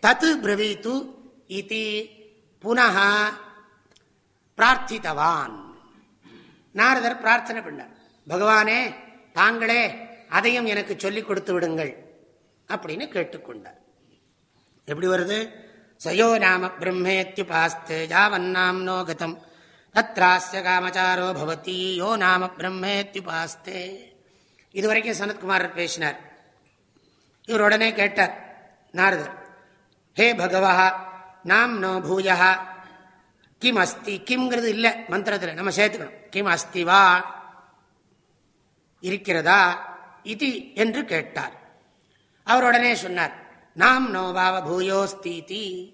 தத்து பிரவீத்து இது புனக பிரார்த்தித்தவான். நாரதர் பிரார்த்தனை பண்ணார். பகவானே தாங்களே அதையும் எனக்கு சொல்லிக் கொடுத்து விடுங்கள் அப்படின்னு கேட்டுக்கொண்டார். எப்படி வருது? சயோ நாம பிரம்மேத்யுபாஸ்தே யாவன்னாம்னோ கதம் தத்ராஸ்ய காமச்சாரோ பவதி யோ நாம பிரம்மேத்யுபாஸ்தே இதுவரைக்கும் சனத்குமார் பேசினார் இவர் உடனே கேட்டார் நாரதர் ஹே பகவா நாம் நோ பூயா கிம் அஸ்தி கிம்ங்கிறது இல்லை மந்திரத்தில் நம்ம சேர்த்துக்கணும் கிம் அஸ்தி வா இருக்கிறதா இது என்று கேட்டார் அவர் உடனே சொன்னார் நாம் நோபாவ பூயோஸ்தீதி.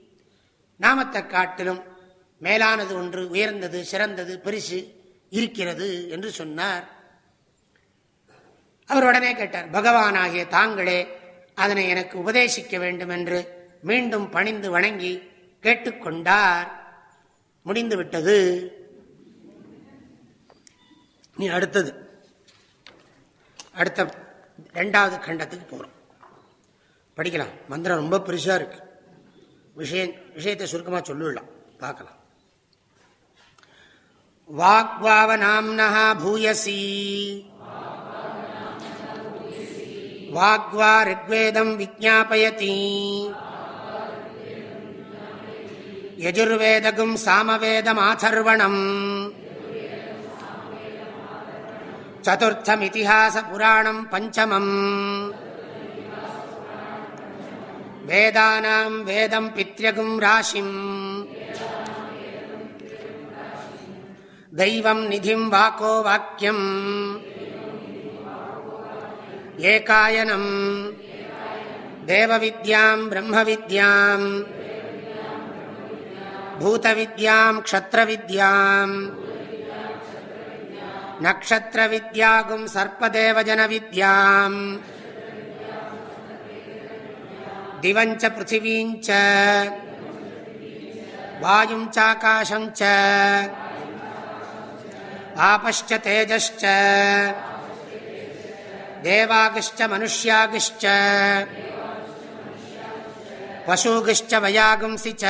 நாமத்தை காட்டிலும் மேலானது ஒன்று உயர்ந்தது சிறந்தது பரிசு இருக்கிறது என்று சொன்னார். அவர் உடனே கேட்டார் பகவானாகிய தாங்களே அதனை எனக்கு உபதேசிக்க வேண்டும் என்று மீண்டும் பணிந்து வணங்கி கேட்டுக்கொண்டார் முடிந்து விட்டது. நீ அடுத்தது. அடுத்த ரெண்டாவது கண்டத்துக்கு போறோம். படிக்கலாம். மந்திரம் ரொம்ப பெருசாக இருக்கு. விஷயம் விஷயத்தை சுருக்கமாக சொல்லிடலாம். பார்க்கலாம். வாக்வாவ நாம்னா பூயசி. வாக்வா ரிக்வேதம் விஜாபயதி யஜுர்வேதகும் சாமவேதமாதர்வணம். சதுர்த்தமிதிஹாசபுராணம் பஞ்சமம். வேதானாம் வேதம் பித்யகும் ராசிம் தெய்வம் நிதிம் வாக்கோ வாக்கியம் ஏகாயனம் தேவவித்யாம் பிரம்மவித்யாம் பூதவித்யாம் க்ஷத்ரவித்யாம் நக்ஷத்ரவித்யாகும் சர்ப்பதேவஜன வித்யாம் दिवञ्च पृथिवीञ्च वायुं चाकाशं च आपश्च तेजश्च देवागिश्च मनुष्यागिश्च पशुगिश्च वयागुंसि च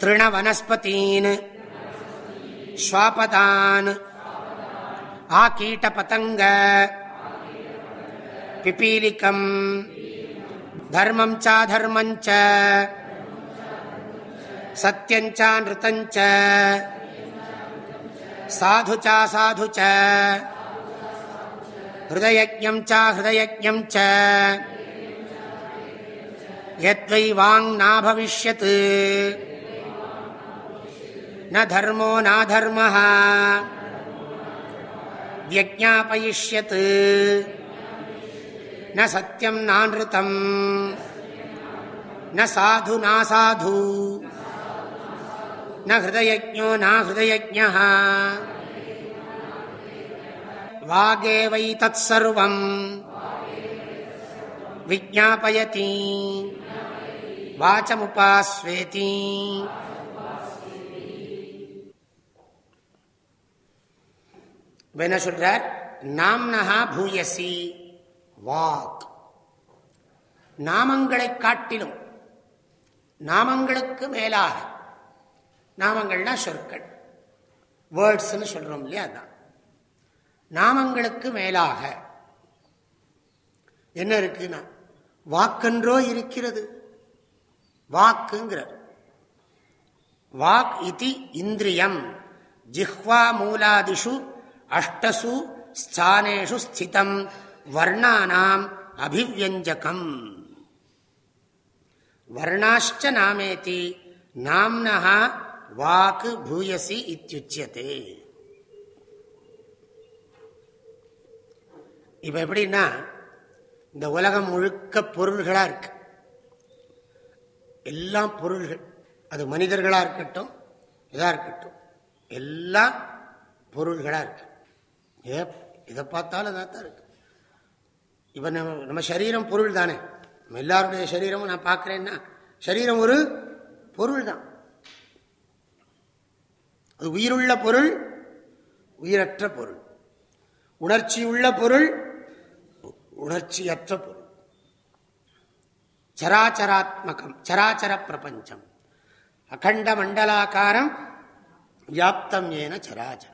तृणवनस्पतीन् श्वापदान् आकीटपतङ्ग பிபீலிக்கம். தர்மம் சாதர்மஞ்ச சத்தியஞ்சா நிருத்தஞ்ச. சாது சா சாது ச ஹயம் சா ஹயம் ச யத்வை வாங் நாபவிஷ்யத் ந தர்மோ நாதர்ம வியஜாபயிஷ்யத் ந சத்தியம் நானிருத்தம் ந சாது நாசாது ந ஹிருதயஜோ நாஹய வாகே வை தத் சர்வம். விஜாபயதி வாச்சமுபாஸ்வேதி. என்ன சொல்றார்? நாம்னஹா பூயசி. வாக். நாமங்களை காட்டிலும் நாமங்களுக்கு மேலாக நாமங்கள்னா சொற்கள். வேர்ட்ஸ்ன்னு சொல்றோம் இல்லையா அதான். நாமங்களுக்கு மேலாக என்ன இருக்குன்னா வாக்கன்றோ இருக்கிறது. வாக்குங்கிற வாக் இது இந்திரியம். ஜிஹ்வா மூலாதிஷு அஷ்டசு ஸ்தானேஷு ஸ்திதம். வர்ணானாம் அபிவியஞ்சகம் வர்ணாஷ்ட நாமேதி நாம்னா வாக்கு பூயசி இத்தியுச்சியதே இப்ப எப்படின்னா இந்த உலகம் முழுக்க பொருள்களா இருக்கு. எல்லாம் பொருள்கள். அது மனிதர்களா இருக்கட்டும் இதா இருக்கட்டும் எல்லாம் பொருள்களா இருக்கு. ஏ இதை பார்த்தாலும் அதான் தான் இருக்கு. இப்போ நம்ம நம்ம சரீரம் பொருள் தானே நம்ம எல்லாருடைய சரீரமும் நான் பார்க்குறேன்னா சரீரம் ஒரு பொருள் தான் அது உயிருள்ள பொருள் உயிரற்ற பொருள். உணர்ச்சி உள்ள பொருள் உணர்ச்சியற்ற பொருள். சராச்சராத்மகம் சராச்சர பிரபஞ்சம். அகண்ட மண்டலாக்காரம் வியாப்தம் ஏன சராச்சரம்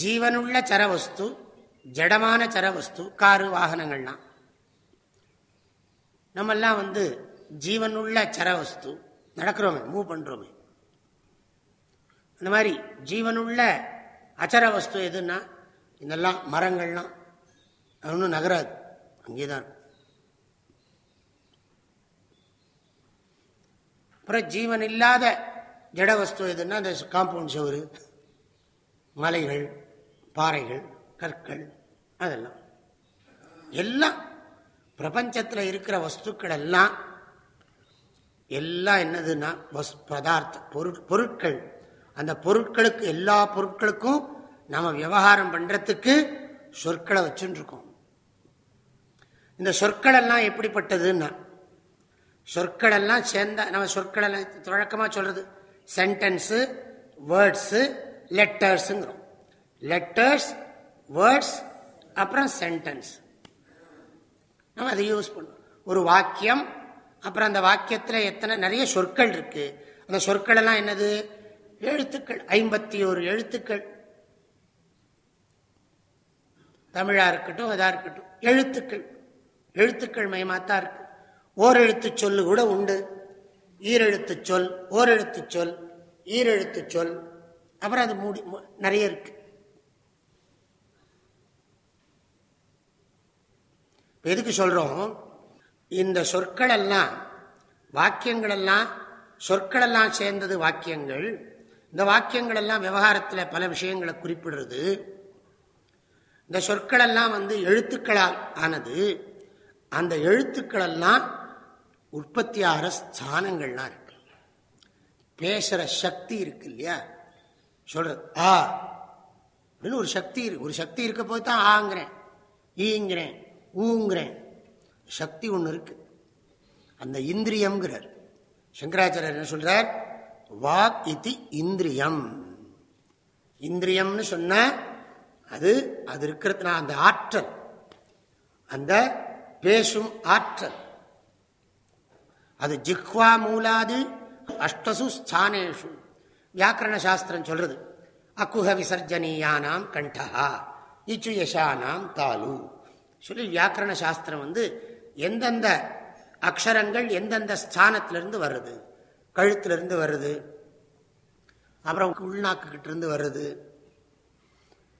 ஜீவனுள்ள சரவஸ்து ஜடமான சரவஸ்து காரு வாகனங்கள்லாம் நம்மெல்லாம் வந்து ஜீவனுள்ள சரவஸ்து நடக்கிறோமே மூவ் பண்றோமே. அந்த மாதிரி ஜீவனுள்ள அச்சர வஸ்து எதுன்னா இதெல்லாம் மரங்கள்லாம் ஒன்றும் நகராது. அங்கே தான் இருக்கும். அப்புறம் ஜீவன் இல்லாத ஜட வஸ்து எதுன்னா இந்த காம்பவுண்ட் சவுறு மலைகள் பாறைகள் கற்கள் அதெல்லாம். எல்லாம் பிரபஞ்சத்தில் இருக்கிற வஸ்துக்கள் எல்லாம் எல்லாம் என்னதுன்னா பதார்த்த பொருட்கள். அந்த பொருட்களுக்கு எல்லா பொருட்களுக்கும் நம்ம விவகாரம் பண்ணுறதுக்கு சொற்களை வச்சுருக்கோம் இந்த சொற்களெல்லாம் எப்படிப்பட்டதுன்னா சொற்களெல்லாம் சேர்ந்தா சேர்ந்த நம்ம சொற்களெல்லாம் எல்லாம் சொல்கிறது சென்டென்ஸு வேர்ட்ஸு லெட்டர்ஸுங்கிறோம் லெட்டர்ஸ் வேர்ட்ஸ் அப்புறம் சென்டென்ஸ் நம்ம அதை யூஸ் பண்ணுவோம். ஒரு வாக்கியம் அப்புறம் அந்த வாக்கியத்தில் எத்தனை நிறைய சொற்கள் இருக்கு. அந்த சொற்கள் எல்லாம் என்னது? எழுத்துக்கள். ஐம்பத்தி ஒரு எழுத்துக்கள். தமிழா இருக்கட்டும் அதா இருக்கட்டும். எழுத்துக்கள். எழுத்துக்கள் மயமாத்தான் இருக்கு. ஓரெழுத்து சொல்லு கூட உண்டு. ஈரெழுத்து சொல் ஓரெழுத்து சொல் ஈரெழுத்து சொல். அப்புறம் அது மூடி நிறைய இருக்கு. எதுக்கு சொல்றோம்? இந்த சொற்கள் எல்லாம் வாக்கியங்கள் எல்லாம் சொற்கள் எல்லாம் சேர்ந்தது வாக்கியங்கள். இந்த வாக்கியங்கள் எல்லாம் விவகாரத்தில் பல விஷயங்களை குறிப்பிடுறது. இந்த சொற்கள் எல்லாம் வந்து எழுத்துக்களால் ஆனது. அந்த எழுத்துக்கள் எல்லாம் உற்பத்தியாகிற ஸ்தானங்கள்லாம் இருக்கு. பேசுற சக்தி இருக்கு இல்லையா? சொல்றது ஆ. அப்படின்னு ஒரு சக்தி இருக்கு. ஒரு சக்தி இருக்க போய் தான் ஆங்கிறேன் ஈங்கிறேன் ஊங்கிறேன். சக்தி ஒன்று இருக்கு. அந்த இந்திரியம்ங்கிறார். சங்கராச்சாரியர் என்ன சொல்றார்? வாக் இத்தி இந்திரியம். இந்திரியம்னு சொன்ன அது அது இருக்கிறதுனா அந்த ஆற்றல். அந்த பேசும் ஆற்றல். அது ஜிஹ்வா மூலாது அஷ்டசு ஸ்தானேஷு. வியாக்கரண சாஸ்திரம் சொல்றது. அக்குஹ விசர்ஜனீயானாம் கண்டஹா. இச்சு யசானாம் தாலு. சொல்லி வியாக்கரண சாஸ்திரம் வந்து எந்தெந்த அக்ஷரங்கள் எந்தெந்த ஸ்தானத்திலிருந்து வருது. கழுத்திலிருந்து வருது. அப்புறம் உள்நாக்குகிட்ட இருந்து வருது.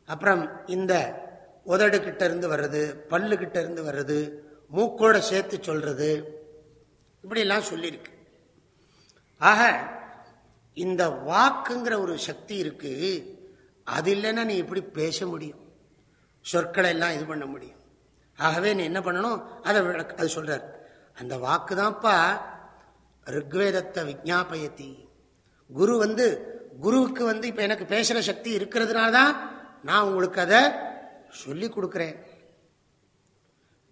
அப்புறம் இந்த உதடுகிட்ட இருந்து வருது. பல்லுகிட்ட இருந்து வர்றது மூக்கோட சேர்த்து சொல்றது. இப்படிலாம் சொல்லியிருக்கு. ஆக இந்த வாக்குங்கிற ஒரு சக்தி இருக்கு அது இல்லைன்னா நீ எப்படி பேச முடியும். சொற்களை எல்லாம் இது பண்ண முடியும். ஆகவே நீ என்ன பண்ணணும்? அதை அது சொல்றார். அந்த வாக்கு தான்ப்பா ருக்வேதத்தை விஜாபயத்தி குரு வந்து குருவுக்கு வந்து இப்போ எனக்கு பேசுகிற சக்தி இருக்கிறதுனால தான் நான் உங்களுக்கு அதை சொல்லி கொடுக்குறேன்.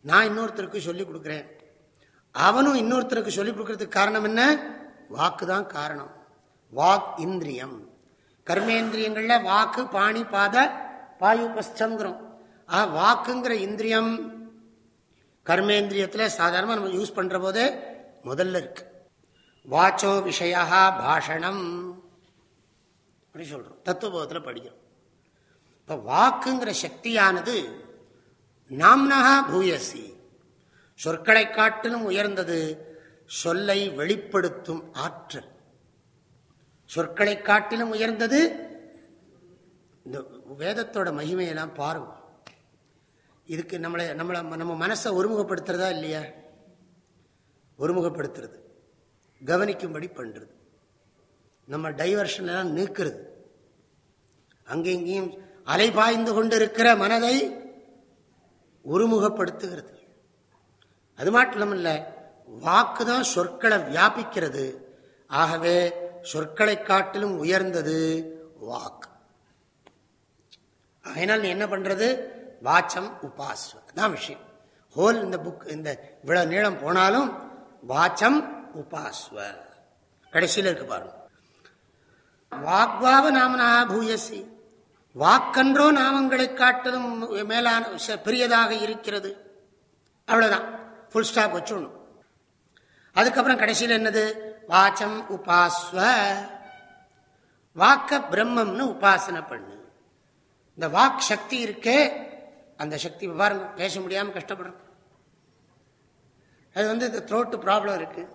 நான் இன்னொருத்தருக்கு சொல்லி கொடுக்குறேன். அவனும் இன்னொருத்தருக்கு சொல்லி கொடுக்கறதுக்கு காரணம் என்ன? வாக்கு தான் காரணம். வாக் இந்திரியம். கர்மேந்திரியங்கள்ல வாக்கு பாணி பாத பாயுபஸ்தங்கிறோம் ஆஹ் வாக்குங்கிற இந்திரியம் கர்மேந்திரியத்தில் சாதாரணமாக நம்ம யூஸ் பண்ற போதே முதல்ல இருக்கு. வாச்சோ விஷயா பாஷணம் அப்படி சொல்றோம். தத்துவபோதத்தில் படிக்கிறோம். இப்ப வாக்குங்கிற சக்தியானது நாம்னஹா பூயசி. சொற்களை காட்டிலும் உயர்ந்தது சொல்லை வெளிப்படுத்தும் ஆற்றல். சொற்களை காட்டிலும் உயர்ந்தது. இந்த வேதத்தோட மகிமையெல்லாம் பாருங்க. இதுக்கு நம்மளை நம்மளை நம்ம மனசை ஒருமுகப்படுத்துறதா இல்லையா? ஒருமுகப்படுத்துறது. கவனிக்கும்படி பண்றது. நம்ம டைவர்ஷன் எல்லாம் நீக்கிறது. அங்கெங்கேயும் அலைபாய்ந்து கொண்டிருக்கிற மனதை ஒருமுகப்படுத்துகிறது. அது மட்டும் இல்லை வாக்கு தான் சொற்களை வியாபிக்கிறது. ஆகவே சொற்களை காட்டிலும் உயர்ந்தது வாக். அதனால் நீ என்ன பண்றது? வாச்சம் உபாஸ்வ தான் விஷயம். ஹோல் இந்த புக் இந்த இவ்வளவு நீளம் போனாலும் வாச்சம் உபாஸ்வ கடைசியில் இருக்கு பாருங்க வாக்வாவ நாமனா பூயசி. வாக்கன்றோ நாமங்களை காட்டிலும் மேலான பெரியதாக இருக்கிறது. அவ்வளவுதான். ஃபுல் ஸ்டாப் வச்சுடணும். அதுக்கப்புறம் கடைசியில் என்னது? வாச்சம் உபாஸ்வ. வாக்க பிரம்மம்னு உபாசனை பண்ணு. இந்த வாக் சக்தி இருக்கே அந்த சக்தி பாருங்க பேச முடியாம கஷ்டப்படுறோம். அது வந்து இந்த த்ரோட்டு ப்ராப்ளம் இருக்கு.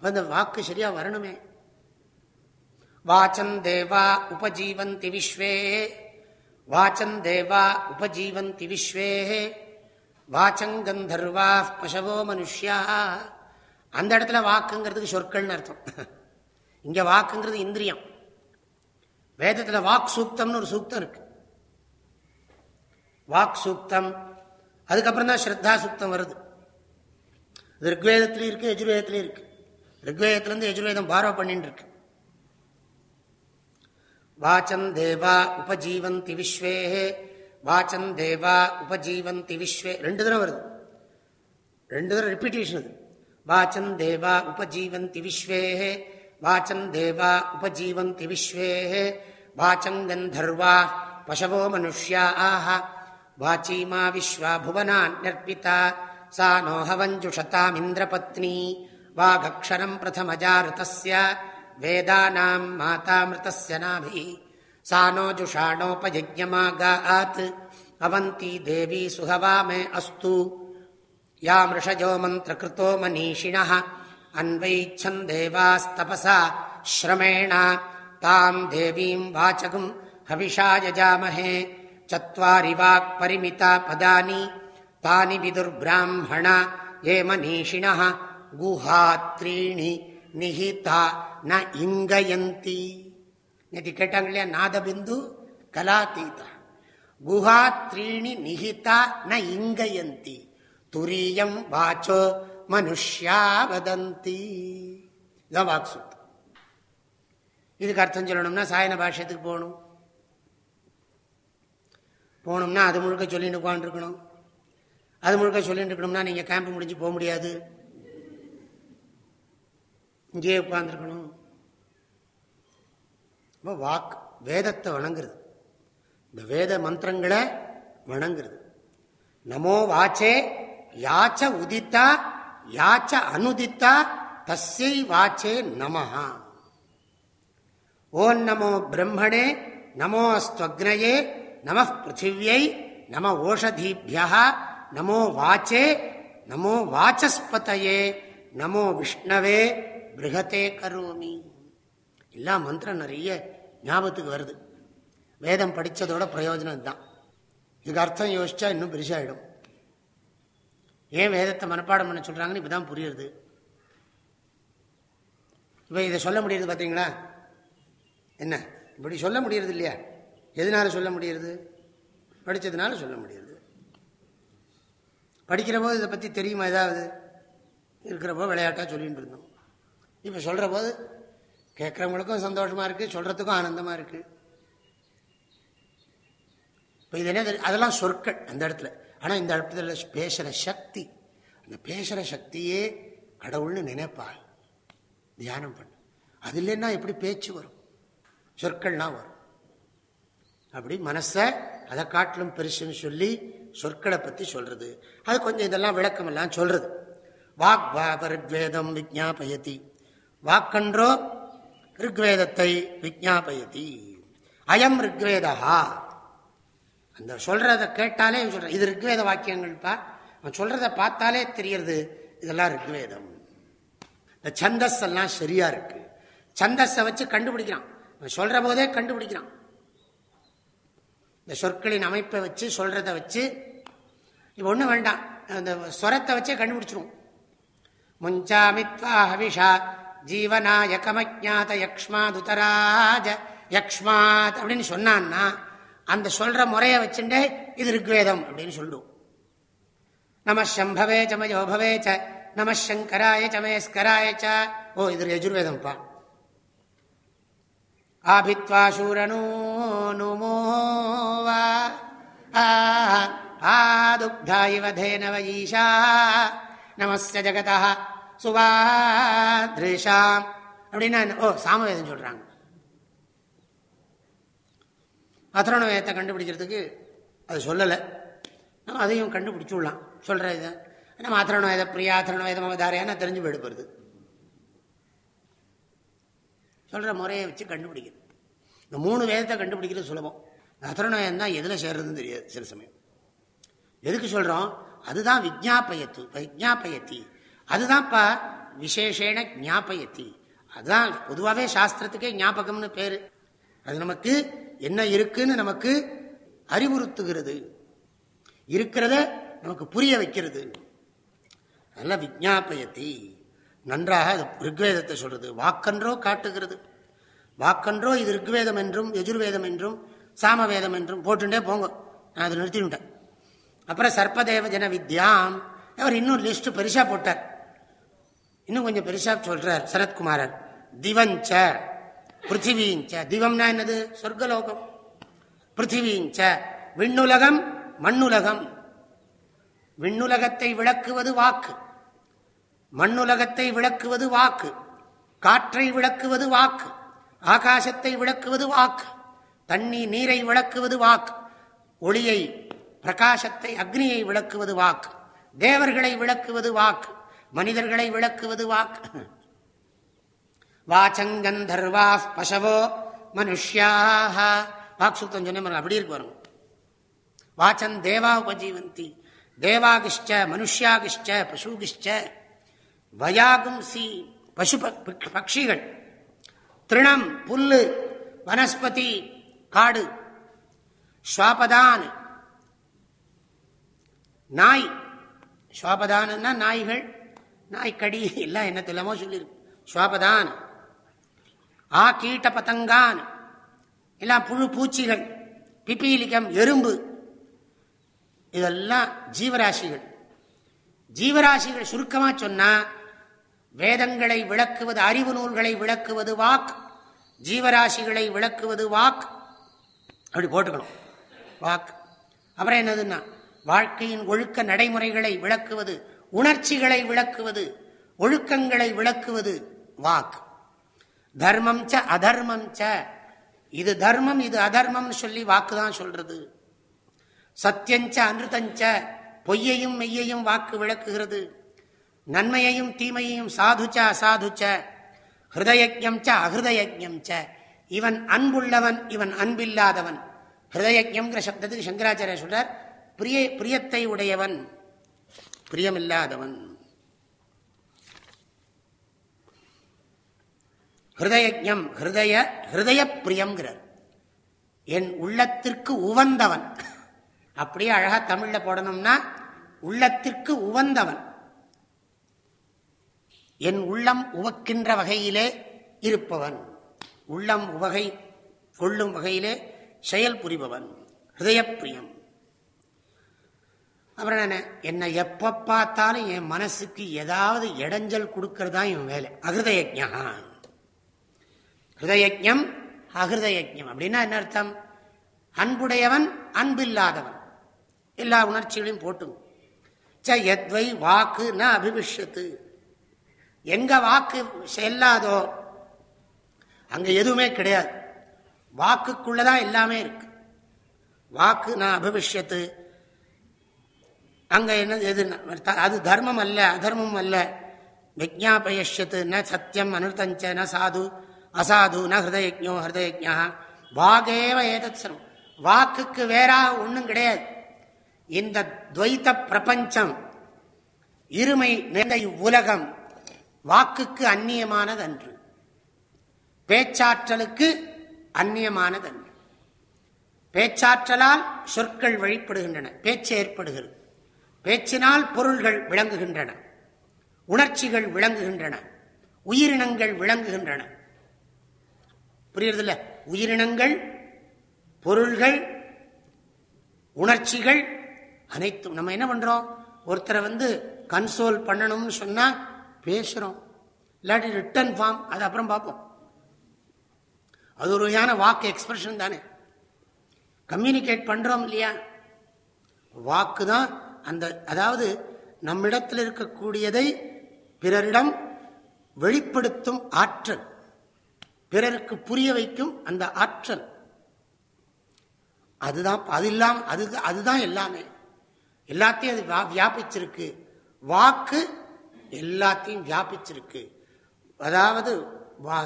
அந்த வாக்கு சரியா வரணுமே. வாச்சம் தேவா உபஜீவந்தி விஸ்வே. வாச்சம் தேவா உபஜீவந்தி விஸ்வே. வாச்சங்கந்தர்வா பசவோ மனுஷியா. அந்த இடத்துல வாக்குங்கிறதுக்கு சொற்கள்னு அர்த்தம். இங்கே வாக்குங்கிறது இந்திரியம். வேதத்தில் வாக் சூக்தம்னு ஒரு சூக்தம் இருக்கு. வாக் சூக்தம் அதுக்கப்புறம் தான் ஸ்ரத்தா சூக்தம் வருது. ரிக்வேதத்திலையும் இருக்கு எஜுர்வேதத்திலையும் இருக்கு. ரிக்வேதத்திலிருந்து எஜுர்வேதம் பாரோ பண்ணின்னு இருக்கு. வாச்சம் தேவா உபஜீவந்தி விஸ்வே வாச்சம் தேவா உபஜீவந்தி விஸ்வே. ரெண்டு தடவை வருது. ரெண்டு தடவை ரிப்பீட்டேஷன் அது. वाचन् देवा उपजीवन्ति विश्वेः। वाचन् देवा उपजीवन्ति विश्वेः। वाचम् गन्धर्वाः पशवो मनुष्या आह। वाचीमा विश्वा भुवना भुवनान्यर्पिता सा नो प्रथम वागक्षरम् प्रथमजाऋतस्य वेदानाम् मातामृतस्य नाभिः। सा नो जुषाणोपयज्ञमागात्। अवन्ती देवी सुहवा मे अस्तु। या मृषजो मन्त्रकृतो मनीषिणः अन्वैच्छन् देवास्तपसा श्रमेण ताम् देवीम् वाचकम् हविषा यजामहे चत्वारि वाक्परिमिता पदानि तानि विदुर्ब्राह्मण ये मनीषिणः गुहात्रीणि निहिता न इङ्गयन्ति நேற்று கேட்டாங்க இல்லையா நாதபிந்து கலாத்தீதா குஹா த்ரீணி நிகிதா ந இங்கயந்தி துரியம் வாச்சோ மனுஷ்யா வதந்தி இதுதான் வாக் சுத்தம் இதுக்கு அர்த்தம் சொல்லணும்னா சாயன பாஷ்யத்துக்கு போகணும் போகணும்னா அது முழுக்க சொல்லிட்டு உட்காந்துருக்கணும் அது முழுக்க சொல்லிட்டு இருக்கணும்னா நீங்கள் கேம்ப் முடிஞ்சு போக முடியாது இங்கேயே உட்காந்துருக்கணும் வாக் வேதத்தை வணங்குறது இந்த வேத மந்திரங்களை வணங்குறது நமோ வாச்சே யாச்ச உதித்தா யாச்ச அனுதித்தா தஸ்யை வாச்சே நமஹா. ஓம் நமோ பிரம்மணே நமோ அஸ்துவக்னயே நம பிருத்திவியை நம ஓஷதீபியா நமோ வாச்சே நமோ வாச்சஸ்பதையே நமோ விஷ்ணவே பிருகதே கரோமி. எல்லா மந்திரம் நிறைய ஞாபகத்துக்கு வருது. வேதம் படித்ததோட பிரயோஜனம் தான் இதுக்கு அர்த்தம் யோசிச்சா இன்னும் பெருசாயிடும். ஏன் வேதத்தை மனப்பாடம் பண்ண சொல்றாங்கன்னு இப்பதான் புரியுது இப்போ இதை சொல்ல முடியுது பார்த்தீங்களா என்ன? இப்படி சொல்ல முடியறது இல்லையா? எதனால சொல்ல முடியறது? படித்ததுனால சொல்ல முடியுது படிக்கிற போது இதை பற்றி தெரியுமா ஏதாவது? இருக்கிறப்போ விளையாட்டாக சொல்லிகிட்டு இருந்தோம். இப்போ சொல்கிற போது கேட்குறவங்களுக்கும் சந்தோஷமாக இருக்குது சொல்கிறதுக்கும் ஆனந்தமாக இருக்குது இப்போ இது என்ன அதெல்லாம் சொற்கள் அந்த இடத்துல. ஆனால் இந்த இடத்துல பேசுகிற சக்தி அந்த பேசுகிற சக்தியே கடவுள்னு நினைப்பாள். தியானம் பண்ணு. அது இல்லைன்னா எப்படி பேச்சு வரும்? சொற்கள்லாம் வரும். அப்படி மனசை அதை காட்டிலும் பெருசுன்னு சொல்லி சொற்களை பற்றி சொல்கிறது அது கொஞ்சம் இதெல்லாம் விளக்கம் எல்லாம் சொல்றது. வாக் ரிக்வேதம் விஜாபயதி வாக்கன்றோ ரிக்வேதத்தை விஜாபயதி அயம் ரிக்வேதா அந்த சொல்றத கேட்டாலே சொல்ற இது ருக்வேத வாக்கியங்கள்ப்பா. அவன் சொல்றத பார்த்தாலே தெரியறது இதெல்லாம் ருக்வேதம். இந்த சந்தஸ் எல்லாம் சரியா இருக்கு. சந்தஸை வச்சு கண்டுபிடிக்கிறான். அவன் சொல்ற போதே கண்டுபிடிக்கிறான். இந்த சொற்களின் அமைப்பை வச்சு சொல்றத வச்சு இப்போ ஒன்றும் வேண்டாம். அந்த ஸ்வரத்தை வச்சே கண்டுபிடிச்சிருவோம். முஞ்சாமித்வா ஹவிஷா ஜீவனாய கமஜாத யக்ஷ்மாதுதராஜ யக்ஷ்மாத் அப்படின்னு சொன்னான்னா அந்த சொல்ற முறையை வச்சுட்டு இது ருக்வேதம் அப்படின்னு சொல்லுவோம். நம சம்பவே சமயோபவே ச நம சங்கராய சமயஸ்கராய ச. ஓ இது யஜுர்வேதம்ப்பா. ஆபித்வா சூரனோ நுமோ ஆதுக்தா தேனவ ஈஷா. நமஸ்ய ஜகதா சுவாதிருஷாம். அப்படின்னா ஓ சாமவேதம் சொல்றாங்க. அதரண வேதத்தை கண்டுபிடிக்கிறதுக்கு அது சொல்லலை. நம்ம அதையும் கண்டுபிடிச்சுடலாம். சொல்கிற இதை. நம்ம அத்தரண வேத பிரியா அத்தரண வேதம் அவதாரையான தெரிஞ்சு போயிடுப்படுது சொல்கிற முறையை வச்சு கண்டுபிடிக்கிறது. இந்த மூணு வேதத்தை கண்டுபிடிக்கிறது சுலபம். அத்தரண வேதம் தான் எதில் சேர்றதுன்னு தெரியாது சில சமயம். எதுக்கு சொல்கிறோம் அதுதான் விஜாபயத்து விஜாபயத்தி அதுதான்ப்பா விசேஷேன ஜாபயத்தி அதுதான் பொதுவாகவே சாஸ்திரத்துக்கே ஞாபகம்னு பேர். அது நமக்கு என்ன இருக்குன்னு நமக்கு அறிவுறுத்துகிறது. இருக்கிறத நமக்கு புரிய வைக்கிறது. அதெல்லாம் விஜாபயத்தி நன்றாக அது ரிக்வேதத்தை சொல்றது. வாக்கன்றோ காட்டுகிறது. வாக்கன்றோ இது ரிக்வேதம் என்றும் எஜுர்வேதம் என்றும் சாமவேதம் என்றும் போட்டுட்டே போங்க. நான் அதை நிறுத்திவிட்டேன். அப்புறம் சர்ப்பதேவ ஜன வித்யாம். அவர் இன்னும் லிஸ்ட் பெருசா போட்டார். இன்னும் கொஞ்சம் பெருசா சொல்றார் சரத்குமாரர். திவஞ்ச. பிருத்திவீஞ்ச திவம்னா என்னது? சொர்க்கலோகம். பிருத்திவீஞ்ச விண்ணுலகம் மண்ணுலகம். விண்ணுலகத்தை விளக்குவது வாக்கு. மண்ணுலகத்தை விளக்குவது வாக்கு. காற்றை விளக்குவது வாக்கு. ஆகாசத்தை விளக்குவது வாக்கு. தண்ணி நீரை விளக்குவது வாக்கு. ஒளியை பிரகாசத்தை அக்னியை விளக்குவது வாக்கு. தேவர்களை விளக்குவது வாக்கு. மனிதர்களை விளக்குவது வாக்கு. வாச்சங்கந்தர்வா பசவோ மனுஷியாக வாக்சுத்தம் சொன்ன அப்படி இருக்கு வரும் வாச்சன் தேவா உபஜீவந்தி தேவாகிஷ்ட மனுஷியாகிஷ்ட பசுகிஷ்ட வயாகும்சி பசு பட்சிகள் திருணம் புல்லு வனஸ்பதி காடு ஸ்வாபதான் நாய். ஸ்வாபதான்னா நாய்கள் நாய்க்கடி எல்லாம் என்ன தெல்லாமோ சொல்லியிருக்கு ஸ்வாபதான். ஆ கீட்ட பதங்கான் எல்லாம் புழு பூச்சிகள் பிப்பீலிக்கம் எறும்பு. இதெல்லாம் ஜீவராசிகள். ஜீவராசிகள் சுருக்கமா சொன்னா வேதங்களை விளக்குவது அறிவு நூல்களை விளக்குவது வாக். ஜீவராசிகளை விளக்குவது வாக். அப்படி போட்டுக்கணும். வாக். அப்புறம் என்னதுன்னா வாழ்க்கையின் ஒழுக்க நடைமுறைகளை விளக்குவது உணர்ச்சிகளை விளக்குவது ஒழுக்கங்களை விளக்குவது வாக். தர்மம் ச அதர்மம் ச. இது தர்மம் இது அதர்மம்னு சொல்லி வாக்கு தான் சொல்றது சத்தியஞ்ச அனுதஞ்ச பொய்யையும் மெய்யையும் வாக்கு விளக்குகிறது. நன்மையையும் தீமையையும் சாதுச்ச அசாதுச்ச ஹிருதயஜம் ச அஹிருதயஜம் ச. இவன் அன்புள்ளவன் இவன் அன்பில்லாதவன். ஹிருதயஜம்ங்கிற சப்தத்துக்கு சங்கராச்சாரிய சொல்றார் பிரிய பிரியத்தை உடையவன் பிரியமில்லாதவன். ஹிருதயஜம் ஹிருதய ஹிருதய பிரியங்கிறார் என் உள்ளத்திற்கு உவந்தவன். அப்படியே அழகா தமிழ்ல போடணும்னா உள்ளத்திற்கு உவந்தவன். என் உள்ளம் உவக்கின்ற வகையிலே இருப்பவன். உள்ளம் உவகை கொள்ளும் வகையிலே செயல் புரிபவன். ஹிருதயப்பிரியம். அப்புறம் என்ன? என்னை எப்ப பார்த்தாலும் என் மனசுக்கு ஏதாவது இடைஞ்சல் கொடுக்கறதா என் வேலை. அகிருதயஜான் ஹிருதயஜம் அகிருதயஜம் அப்படின்னா என்ன அர்த்தம்? அன்புடையவன் அன்பில்லாதவன். எல்லா உணர்ச்சிகளையும் போட்டு ச எத்வை வாக்கு ந அபிவிஷத்து எங்க வாக்கு செல்லாதோ அங்க எதுவுமே கிடையாது. வாக்குக்குள்ளதான் எல்லாமே இருக்கு. வாக்கு நான் அபிவிஷத்து அங்க என்ன எது அது தர்மம் அல்ல அதர்மம் அல்ல. விஜாபயஷத்து ந சத்தியம் அனுர்த்தஞ்ச ந சாது. அசாது ந ஹிருதயஜோ ஹிருதயஜா வாகேவ ஏதத் சர்வம். வாக்குக்கு வேறாக ஒன்றும் கிடையாது. இந்த துவைத்த பிரபஞ்சம் இருமை நிறைந்த இவ்வுலகம் வாக்குக்கு அந்நியமானதன்று. பேச்சாற்றலுக்கு அந்நியமானதன்று. பேச்சாற்றலால் சொற்கள் வழிபடுகின்றன பேச்சு ஏற்படுகிறது. பேச்சினால் பொருள்கள் விளங்குகின்றன உணர்ச்சிகள் விளங்குகின்றன உயிரினங்கள் விளங்குகின்றன. புரியுறதில்ல. உயிரினங்கள் பொருள்கள் உணர்ச்சிகள் அனைத்தும் நம்ம என்ன பண்றோம்? ஒருத்தரை வந்து கன்சோல் பண்ணணும்னு சொன்னா பேசுறோம். இல்லாட்டி ரிட்டன் ஃபார்ம் அது அப்புறம் பார்ப்போம். அது ஒரு வகையான வாக்கு எக்ஸ்பிரஷன் தானே. கம்யூனிகேட் பண்றோம் இல்லையா? வாக்கு தான் அந்த அதாவது நம்மிடத்தில் இருக்கக்கூடியதை பிறரிடம் வெளிப்படுத்தும் ஆற்றல். பிறருக்கு புரிய வைக்கும் அந்த ஆற்றல். அதுதான் அது இல்லாம அது அதுதான் எல்லாமே. எல்லாத்தையும் அது வியாபிச்சிருக்கு. வாக்கு எல்லாத்தையும் வியாபிச்சிருக்கு. அதாவது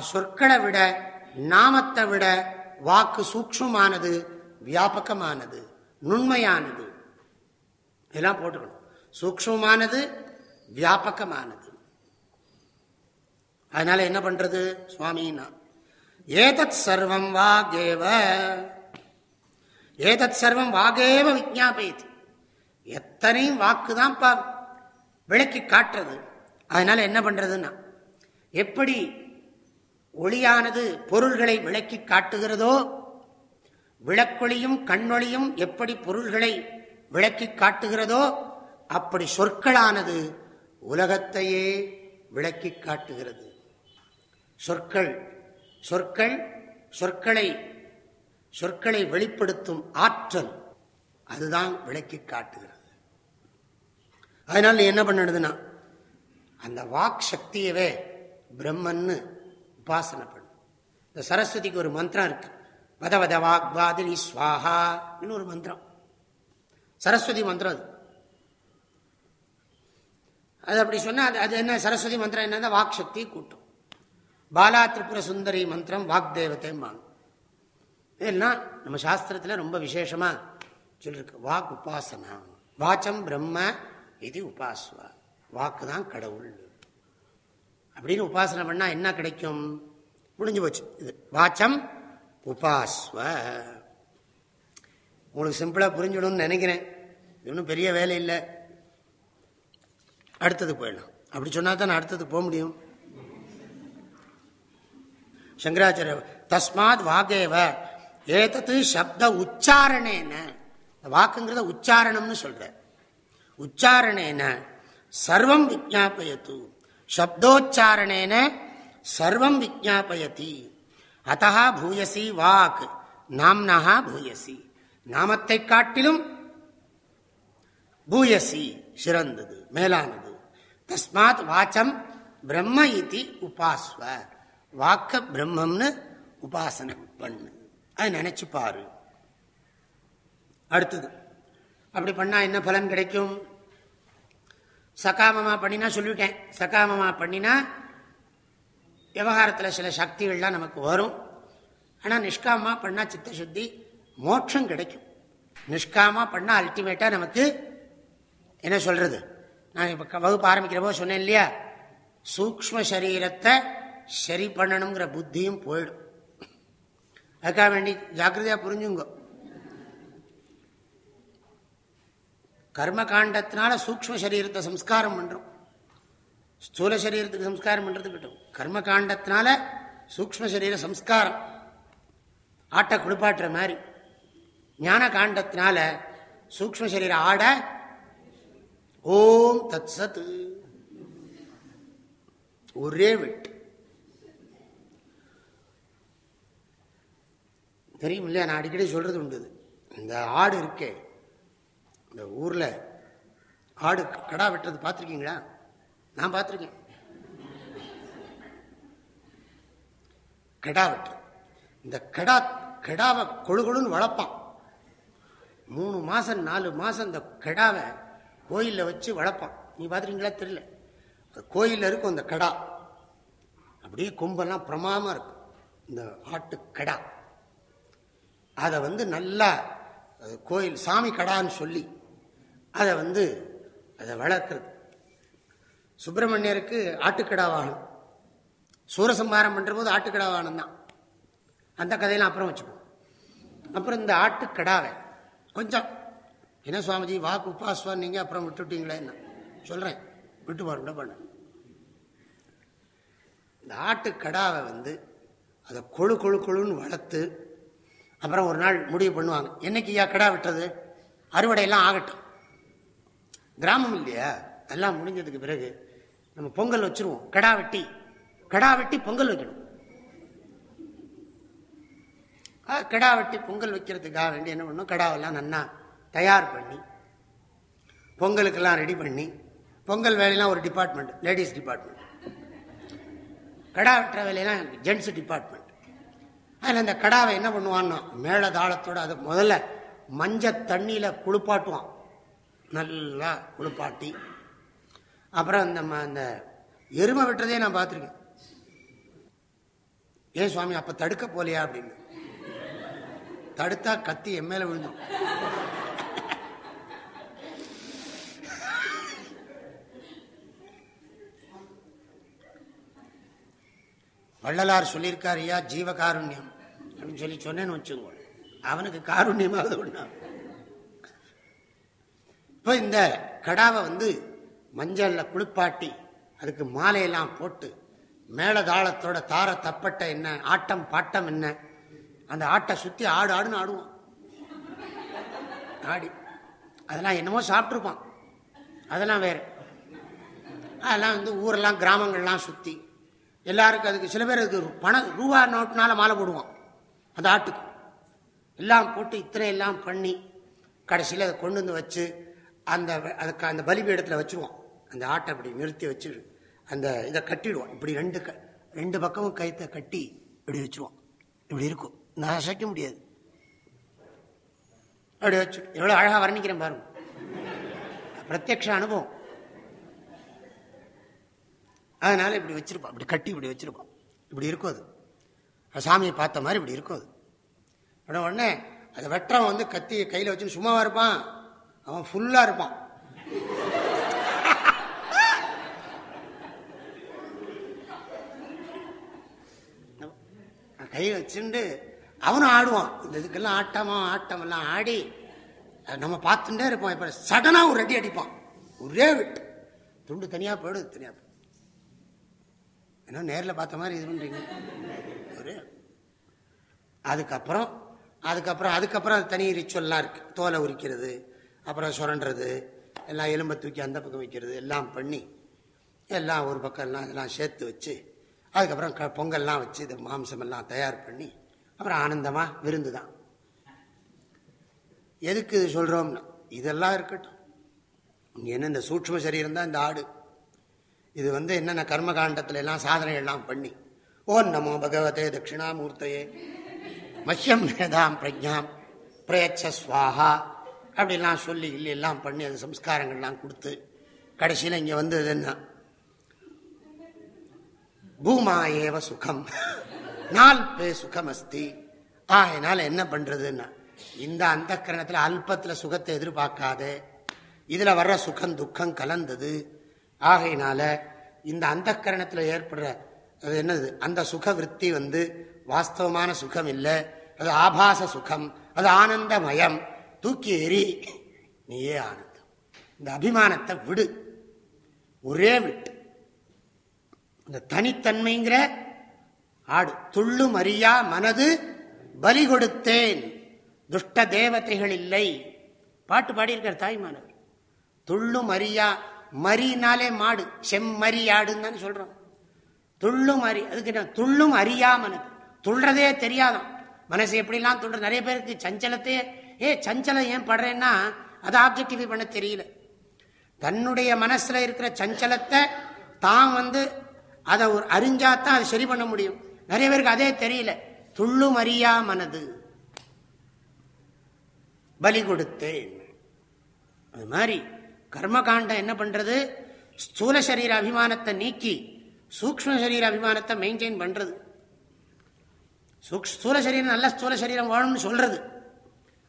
சொற்களை விட நாமத்தை விட வாக்கு சூக்ஷமானது வியாபகமானது நுண்மையானது. இதெல்லாம் போட்டுக்கணும். சூக்ஷமானது வியாபகமானது. அதனால என்ன பண்றது? சுவாமின்னா ஏதத் சர்வம் வாகேவ. ஏதத் சர்வம் வாகேவ விஜாபயது எத்தனையும் வாக்கு தான் விளக்கி காட்டுறது. அதனால என்ன பண்றதுன்னா எப்படி ஒளியானது பொருள்களை விளக்கி காட்டுகிறதோ விளக்கொளியும் கண்ணொளியும் எப்படி பொருள்களை விளக்கி காட்டுகிறதோ அப்படி சொற்களானது உலகத்தையே விளக்கி காட்டுகிறது. சொற்கள் சொற்கள் சொற்களை சொற்களை வெளிப்படுத்தும் ஆற்றல் அதுதான் விளக்கி காட்டுகிறது. அதனால என்ன பண்ணுதுன்னா அந்த வாக் சக்தியவே பிரம்மன்னு உபாசனை பண்ணும் இந்த சரஸ்வதிக்கு ஒரு மந்திரம் இருக்கு. வதவத வாக்வாதினி ஸ்வாஹா ஒரு மந்திரம். சரஸ்வதி மந்திரம் அது. அது அப்படி சொன்னா அது என்ன? சரஸ்வதி மந்திரம் என்ன வாக் சக்தி கூட்டம். பாலா திரிபுர சுந்தரி மந்திரம் வாக் தேவத்தைம்பாங்க இதெல்லாம் நம்ம சாஸ்திரத்தில் ரொம்ப விசேஷமாக சொல்லியிருக்கு வாக் உபாசனா. வாச்சம் பிரம்ம இது உபாசுவா வாக்கு தான் கடவுள். அப்படின்னு உபாசனை பண்ணால் என்ன கிடைக்கும்? முடிஞ்சு போச்சு. இது வாச்சம் உபாஸ்வ. உங்களுக்கு சிம்பிளாக புரிஞ்சிடணும்னு நினைக்கிறேன். இன்னும் பெரிய வேலை இல்லை. அடுத்தது போயிடலாம். அப்படி சொன்னால் தான் அடுத்தது போக முடியும். சங்கராச்சாரிய தஸ்மாத் வாகேவ ஏதத்து சப்த உச்சாரணேன. வாக்குங்கிறத உச்சாரணம்னு சொல்ற. உச்சாரணேன சர்வம் விஜாபயத்து சப்தோச்சாரணேன சர்வம் விஜாபயதி அத்தா பூயசி வாக் நாம்னஹா பூயசி. நாமத்தை காட்டிலும் பூயசி சிறந்தது மேலானது. தஸ்மாத் வாச்சம் பிரம்ம இத்தி உபாஸ்வர் வாக்க பிரம்மம்னு உபாசனை பண்ணு. அதை நினைச்சு பாரு. அடுத்தது அப்படி பண்ணால் என்ன பலன் கிடைக்கும்? சகாமமாக பண்ணினா சொல்லிவிட்டேன் சகாமமாக பண்ணினா விவகாரத்தில் சில சக்திகள்லாம் நமக்கு வரும். ஆனால் நிஷ்காமா பண்ணால் சித்த சுத்தி மோட்சம் கிடைக்கும். நிஷ்காமா பண்ணால் அல்டிமேட்டாக நமக்கு என்ன சொல்கிறது நான் இப்போ வகுப்பு ஆரம்பிக்கிறப்போ சொன்னேன் இல்லையா? சூக்ம சரீரத்தை சரி பண்ணணுங்கிற புத்தியும் போயிடும். அதுக்காக வேண்டி ஜாக்கிரதையாக புரிஞ்சுங்க. கர்ம காண்டத்தினால சூக்ம சரீரத்தை சம்ஸ்காரம் பண்றோம். ஸ்தூல சரீரத்துக்கு சம்ஸ்காரம் பண்றது கிட்டும் கர்ம காண்டத்தினால சூக்ம சரீர சம்ஸ்காரம். ஆட்டை குளிப்பாட்டுற மாதிரி. ஞான காண்டத்தினால சூக்ம சரீர ஆட ஓம் தத் சத். ஒரே விட்டு. தெரியும் இல்லையா நான் அடிக்கடி சொல்கிறது உண்டு இந்த ஆடு இருக்கே. இந்த ஊரில் ஆடு கடா வெட்டுறது பார்த்துருக்கீங்களா? நான் பார்த்துருக்கேன். கடா வெட்டு. இந்த கடா கடாவை கொழுகொழுன்னு வளர்ப்பான். மூணு மாதம் நாலு மாதம் இந்த கடாவை கோயிலில் வச்சு வளர்ப்பான். நீ பார்த்துருக்கீங்களா? தெரியல. கோயிலில் இருக்கும் அந்த கடா. அப்படியே கொம்பெல்லாம் பிரமாமா இருக்கும். இந்த ஆட்டு கடா அதை வந்து நல்லா கோயில் சாமி கடான்னு சொல்லி அதை வந்து அதை வளர்க்குறது சுப்பிரமணியருக்கு ஆட்டுக்கடா வாகனம். சூரசம்ஹாரம் பண்ணுறபோது ஆட்டுக்கடா வாகனம் தான். அந்த கதையெல்லாம் அப்புறம் வச்சுப்போம். அப்புறம் இந்த ஆட்டுக்கடாவை கொஞ்சம் என்ன சுவாமிஜி வாக்கு உபாஸ்வான் நீங்கள் அப்புறம் விட்டுட்டீங்களே என்ன? சொல்கிறேன் விட்டு பாருங்க. பண்ண இந்த ஆட்டுக்கடாவை வந்து அதை கொழு கொழு கொழுன்னு வளர்த்து அப்புறம் ஒரு நாள் முடிவு பண்ணுவாங்க. என்னைக்கு ஐயா கடா விட்டது அறுவடையெல்லாம் ஆகட்டும். கிராமம் இல்லையா? எல்லாம் முடிஞ்சதுக்கு பிறகு நம்ம பொங்கல் வச்சிருவோம். கடா வெட்டி. கடா வெட்டி பொங்கல் வைக்கணும். கடா வெட்டி பொங்கல் வைக்கிறதுக்காக வேண்டி என்ன பண்ணும் கடாவெல்லாம் நன்னா தயார் பண்ணி பொங்கலுக்கெல்லாம் ரெடி பண்ணி பொங்கல் வேலையெல்லாம் ஒரு டிபார்ட்மெண்ட் லேடிஸ் டிபார்ட்மெண்ட் கடா வெட்டுற வேலையெல்லாம் ஜென்ட்ஸ் டிபார்ட்மெண்ட் அதில் அந்த கடாவை என்ன பண்ணுவான்னா மேலே தாளத்தோட அது முதல்ல மஞ்சள் தண்ணியில் குளிப்பாட்டுவான். நல்லா குளிப்பாட்டி அப்புறம் அந்த அந்த எருமை விட்டுறதே நான் பார்த்துருக்கேன். ஏன் சுவாமி அப்போ தடுக்க போலையா அப்படின்னு. தடுத்தா கத்தி என் மேலே விழுந்தோம் வள்ளலார் சொல்லியிருக்கார் ஐயா ஜீவ காருண்யம் அப்படின்னு சொல்லி சொன்னேன்னு வச்சுக்கோங்க. அவனுக்கு காருண்யமாவது ஒண்ணா. இப்போ இந்த கடாவை வந்து மஞ்சளில் குளிப்பாட்டி அதுக்கு மாலையெல்லாம் போட்டு மேலதாளத்தோட தார தப்பட்ட என்ன ஆட்டம் பாட்டம் என்ன அந்த ஆட்டை சுற்றி ஆடு ஆடுன்னு ஆடுவான். ஆடி. அதெல்லாம் என்னமோ சாப்பிட்ருப்பான் அதெல்லாம் வேறு. அதெல்லாம் வந்து ஊரெல்லாம் கிராமங்கள்லாம் சுற்றி எல்லாருக்கும் அதுக்கு சில பேர் அதுக்கு பணம் ரூபா நோட்டுனால மாலை போடுவான். அந்த ஆட்டுக்கு. எல்லாம் போட்டு இத்தனை எல்லாம் பண்ணி கடைசியில் அதை கொண்டு வந்து வச்சு அந்த அதுக்கு அந்த பலிபீடத்தில் வச்சுருவோம் அந்த ஆட்டை அப்படி நிறுத்தி வச்சு அந்த இதை கட்டிடுவோம் இப்படி ரெண்டு க ரெண்டு பக்கமும் கைத்தை கட்டி இப்படி வச்சுருவோம் இப்படி இருக்கும். நான் அசைக்க முடியாது. அப்படி வச்சு எவ்வளோ அழகாக வர்ணிக்கிறேன் பாருங்க. பிரத்யக்ஷ அனுபவம். அதனால இப்படி வச்சிருப்பான் இப்படி கட்டி இப்படி வச்சிருப்பான் இப்படி இருக்கும் அது. சாமியை பார்த்த மாதிரி இப்படி இருக்கும் அது. உடனே அதை வெட்டுறவன் வந்து கத்தி கையில் வச்சு சும்மாவா இருப்பான். அவன் ஃபுல்லாக இருப்பான். கையை வச்சுண்டு அவனும் ஆடுவான். இந்த இதுக்கெல்லாம் ஆட்டமா ஆட்டம் எல்லாம் ஆடி நம்ம பார்த்துட்டே இருப்போம். இப்போ சடனாக ஒரு அடி அடிப்பான். ஒரே விட்டு. துண்டு தனியாக போயிடுது தனியாக ஏன்னா நேரில் பார்த்த மாதிரி இது பண்ணுறீங்க ஒரு அதுக்கப்புறம் அதுக்கப்புறம் அதுக்கப்புறம் தனி ரிச்சுவல்லாம் இருக்குது தோலை உரிக்கிறது அப்புறம் சுரண்டுறது எல்லாம் எலும்பை தூக்கி அந்த பக்கம் வைக்கிறது எல்லாம் பண்ணி எல்லாம் ஒரு பக்கம் எல்லாம் இதெல்லாம் சேர்த்து வச்சு அதுக்கப்புறம் க பொங்கல்லாம் வச்சு இந்த மாம்சமெல்லாம் தயார் பண்ணி அப்புறம் ஆனந்தமாக விருந்து தான். எதுக்கு இது சொல்கிறோம்னா இதெல்லாம் இருக்கட்டும். இங்கே என்ன இந்த சூட்சம சரீரம் தான் இந்த ஆடு. இது வந்து என்னென்ன கர்மகாண்டத்துல எல்லாம் சாதனை எல்லாம் பண்ணி. ஓம் நமோ பகவதே தட்சிணாமூர்த்தையே. மஹ்யம் வேதாம் பிரஜாம். பிரயச்ச சுவாகா அப்படிலாம் சொல்லி இல்லை எல்லாம் பண்ணி அது சம்ஸ்காரங்கள்லாம் கொடுத்து கடைசியில் இங்கே வந்தது என்ன? பூமா ஏவ சுகம். நாள் பே சுகம் அஸ்தி ஆ என்னால் என்ன பண்ணுறதுன்னா இந்த அந்த கரணத்தில் அல்பத்தில் சுகத்தை எதிர்பார்க்காத. இதில் வர்ற சுகம் துக்கம் கலந்தது. ஆகையினால இந்த அந்த கரணத்தில் ஏற்படுற அது என்னது? அந்த சுக விற்பி வந்து வாஸ்தவமான சுகம் இல்லை அது ஆபாச சுகம் அது ஆனந்தமயம். தூக்கி எறி நீயே ஆனந்தம். இந்த அபிமானத்தை விடு. ஒரே விட்டு. இந்த தனித்தன்மைங்கிற ஆடு துள்ளும் அறியா மனது பலி கொடுத்தேன். துஷ்ட தேவதைகள் இல்லை. பாட்டு பாடியிருக்கார் தாய்மானவர். துள்ளும் அறியா மரினாலே மாடு. செம்மறி ஆடுன்னு தானே சொல்றோம். துள்ளும் அறி அதுக்கு துள்ளும் அறியாமனுக்கு மனது துள்றதே தெரியாதான். மனசு எப்படிலாம் துள்ற நிறைய பேருக்கு சஞ்சலத்தையே ஏ சஞ்சலம் ஏன் படுறேன்னா அதை ஆப்ஜெக்டிஃபை பண்ண தெரியல. தன்னுடைய மனசுல இருக்கிற சஞ்சலத்தை தான் வந்து அதை ஒரு அறிஞ்சாதான் அதை சரி பண்ண முடியும். நிறைய பேருக்கு அதே தெரியல. துள்ளும் அறியா மனது பலி கொடுத்தேன். அது மாதிரி கர்மகாண்டம் என்ன பண்றது? ஸ்தூல சரீர அபிமானத்தை நீக்கி சூக்ம சரீர அபிமானத்தை மெயின்டைன் பண்றது. ஸ்தூல சரீரம் நல்ல ஸ்தூல சரீரம் வாழும்னு சொல்றது.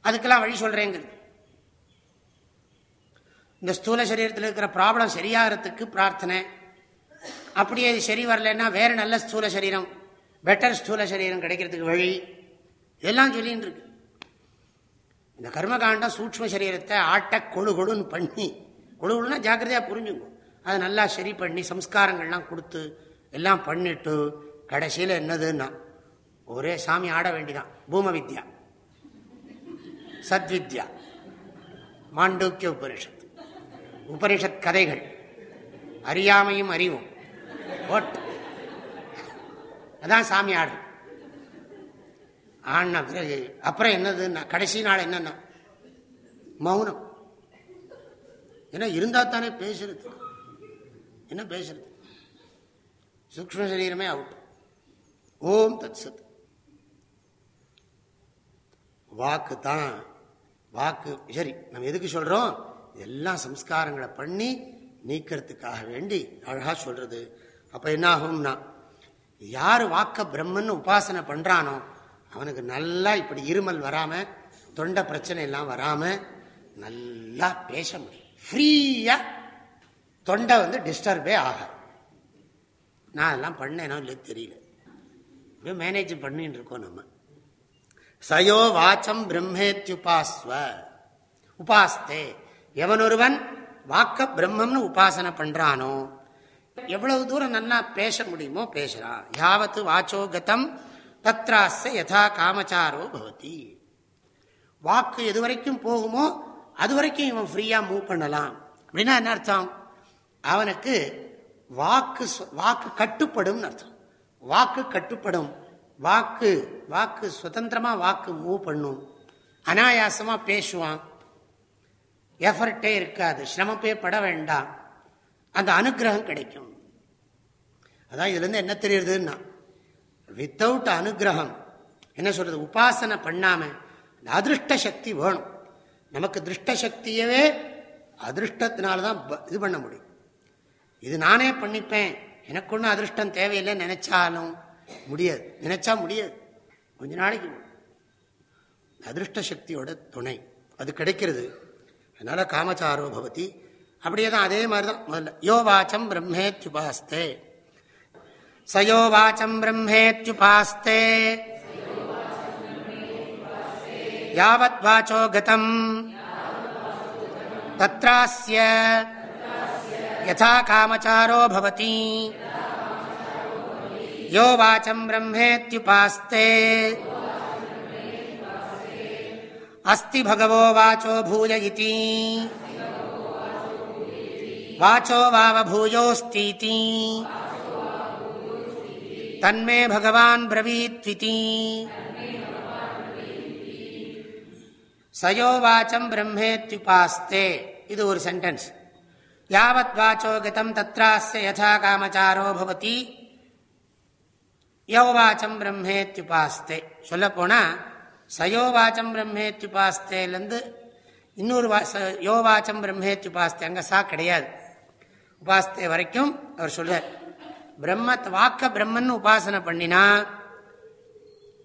அதுக்கெல்லாம் வழி சொல்றேங்கிறது. இந்த ஸ்தூல சரீரத்தில் இருக்கிற ப்ராப்ளம் சரியாகிறதுக்கு பிரார்த்தனை. அப்படியே இது சரி வரலன்னா வேற நல்ல ஸ்தூல சரீரம் பெட்டர் ஸ்தூல சரீரம் கிடைக்கிறதுக்கு வழி. இதெல்லாம் சொல்லின்னு இருக்கு. இந்த கர்மகாண்டம் சூக்ம சரீரத்தை ஆட்ட கொழு கொழுன்னு பண்ணி கொழு ஜாக்கிரதையாக புரிஞ்சுக்கும் அதை நல்லா சரி பண்ணி சம்ஸ்காரங்கள்லாம் கொடுத்து எல்லாம் பண்ணிட்டு கடைசியில் என்னதுன்னா ஒரே சாமி ஆட வேண்டிதான். பூம வித்யா சத்வித்யா. மாண்டூக்கிய உபனிஷத் உபனிஷத் கதைகள். அறியாமையும் அறிவும். ஓட் அதான் சாமி ஆடு. ஆடின பிறகு அப்புறம் என்னதுன்னா கடைசி நாள் என்னன்னா மௌனம். ஏன்னா இருந்தா தானே பேசுறது? என்ன பேசுறது? சூக்ம சரீரமே அவுட் ஓம் தத் சத் வாக்கு தான் வாக்கு சரி நம்ம எதுக்கு சொல்றோம்? எல்லாம் சம்ஸ்காரங்களை பண்ணி நீக்கிறதுக்காக வேண்டி அழகா சொல்றது. அப்ப என்ன ஆகும்னா யார் வாக்க பிரம்மன் உபாசனை பண்றானோ அவனுக்கு நல்லா இப்படி இருமல் வராம தொண்டை பிரச்சனை எல்லாம் வராம நல்லா பேச முடியும். ஃப்ரீயா தொண்டை வந்து டிஸ்டர்பே ஆக நான் அதெல்லாம் பண்ணேனோ இல்லை தெரியல. இப்படியே மேனேஜ் பண்ணின்னு இருக்கோம் நம்ம. சயோ வாச்சம் பிரம்மேத்யுபாஸ்வ. உபாஸ்தே. எவனொருவன் வாக்க பிரம்மம்னு உபாசனை பண்றானோ எவ்வளவு தூரம் நல்லா பேச முடியுமோ பேசுறான் யாவத்து வாச்சோ கதம் தத்ராச யதா காமச்சாரோ பவதி. வாக்கு எதுவரைக்கும் போகுமோ அது வரைக்கும் இவன் ஃப்ரீயா மூவ் பண்ணலாம். அப்படின்னா என்ன அர்த்தம்? அவனுக்கு வாக்கு வாக்கு கட்டுப்படும் அர்த்தம். வாக்கு கட்டுப்படும். வாக்கு வாக்கு சுதந்திரமா வாக்கு மூவ் பண்ணும். அனாயாசமா பேசுவான். எஃபர்ட்டே இருக்காது. சிரமப்பே பட வேண்டாம். அந்த அனுகிரகம் கிடைக்கும். அதான் இதுல இருந்து என்ன தெரியுதுன்னா வித்தவுட் அனுகிரகம் என்ன சொல்றது? உபாசனை பண்ணாம அதிருஷ்ட சக்தி வேணும். நமக்கு திருஷ்ட சக்தியவே அதிருஷ்டத்தினால்தான் இது பண்ண முடியும். இது நானே பண்ணிப்பேன். எனக்கு ஒன்றும் அதிருஷ்டம் தேவையில்லை நினைச்சாலும் முடியாது. நினைச்சா முடியாது. கொஞ்ச நாளைக்கு அதிருஷ்ட சக்தியோட துணை. அது கிடைக்கிறது. அதனால காமச்சாரோ பவதி. அப்படியே தான் அதே மாதிரி தான் முதல்ல யோ வாச்சம் பிரம்மேத்யுபாஸ்தே. சயோ வாச்சம் பிரம்மேத்யுபாஸ்தே. यावद्वाचो गतम्। तत्रास्य यथा कामचारो भवति। यो वाचं ब्रह्मेत्युपास्ते। अस्ति भगवो वाचो भूय इति। वाचो वावभूयोऽस्तीति। तन्मे भगवान् ब्रवीत्विति। சயோ வாச்சம் பிரம்மேத்யுபாஸ்தே. இது ஒரு சென்டென்ஸ் யாவத் வாச்சோ கதம் தத்ராஸ்ய யதா காமச்சாரோ பவதி. யோவாச்சம் பிரம்மேத்யுபாஸ்தே. சொல்ல போனா சயோவாச்சம் பிரம்மேத்யுபாஸ்தேலேருந்து இன்னொரு வா யோவாச்சம் பிரம்மேத்யுபாஸ்தே. அங்கே சா கிடையாது. உபாஸ்தே வரைக்கும் அவர் சொல்றார். பிரம்மத் வாக்க பிரம்மன் உபாசனை பண்ணினா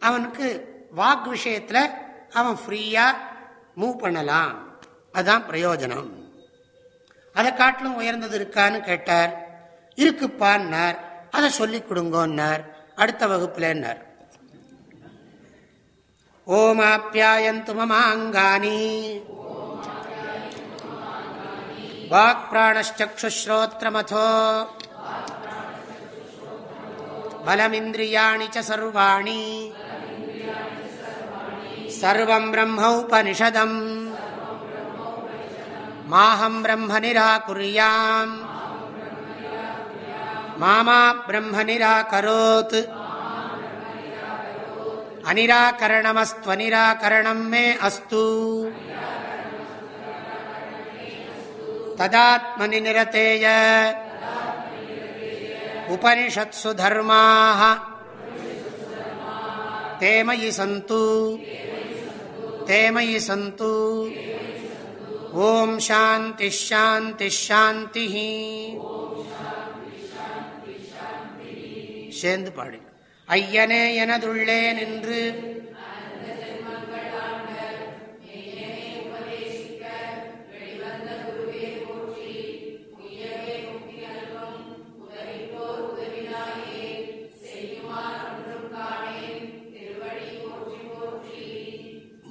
அவனுக்கு வாக் விஷயத்தில் அவன் ஃப்ரீயாக மூவ் பண்ணலாம். அதுதான் பிரயோஜனம். அதை காட்டிலும் உயர்ந்தது இருக்கான்னு கேட்டார். இருக்குப்பான்னார் அதை சொல்லி கொடுங்கோன்னார் அடுத்த வகுப்புலன்னார் ஓமாப்பியாயந்து மமாங்கானி வாக் பிராணச்சுஸ்ரோத்திரமோ பலமிந்திரியாணி சர்வாணி. सर्वं ब्रह्मोपनिषदम् माहं ब्रह्म निराकुर्याम् मामा ब्रह्म निराकरोत् अनिराकरणमस्त्वनिराकरणं मे अस्तु तदात्मनि निरतेय उपनिषत्सु धर्माः ते मयि सन्तु தேமயி சந்து ஓம் சாந்தி ஷாந்தி ஷாந்தி சேர்ந்து பாடுங்க ஐயனே எனதுள்ளே நின்று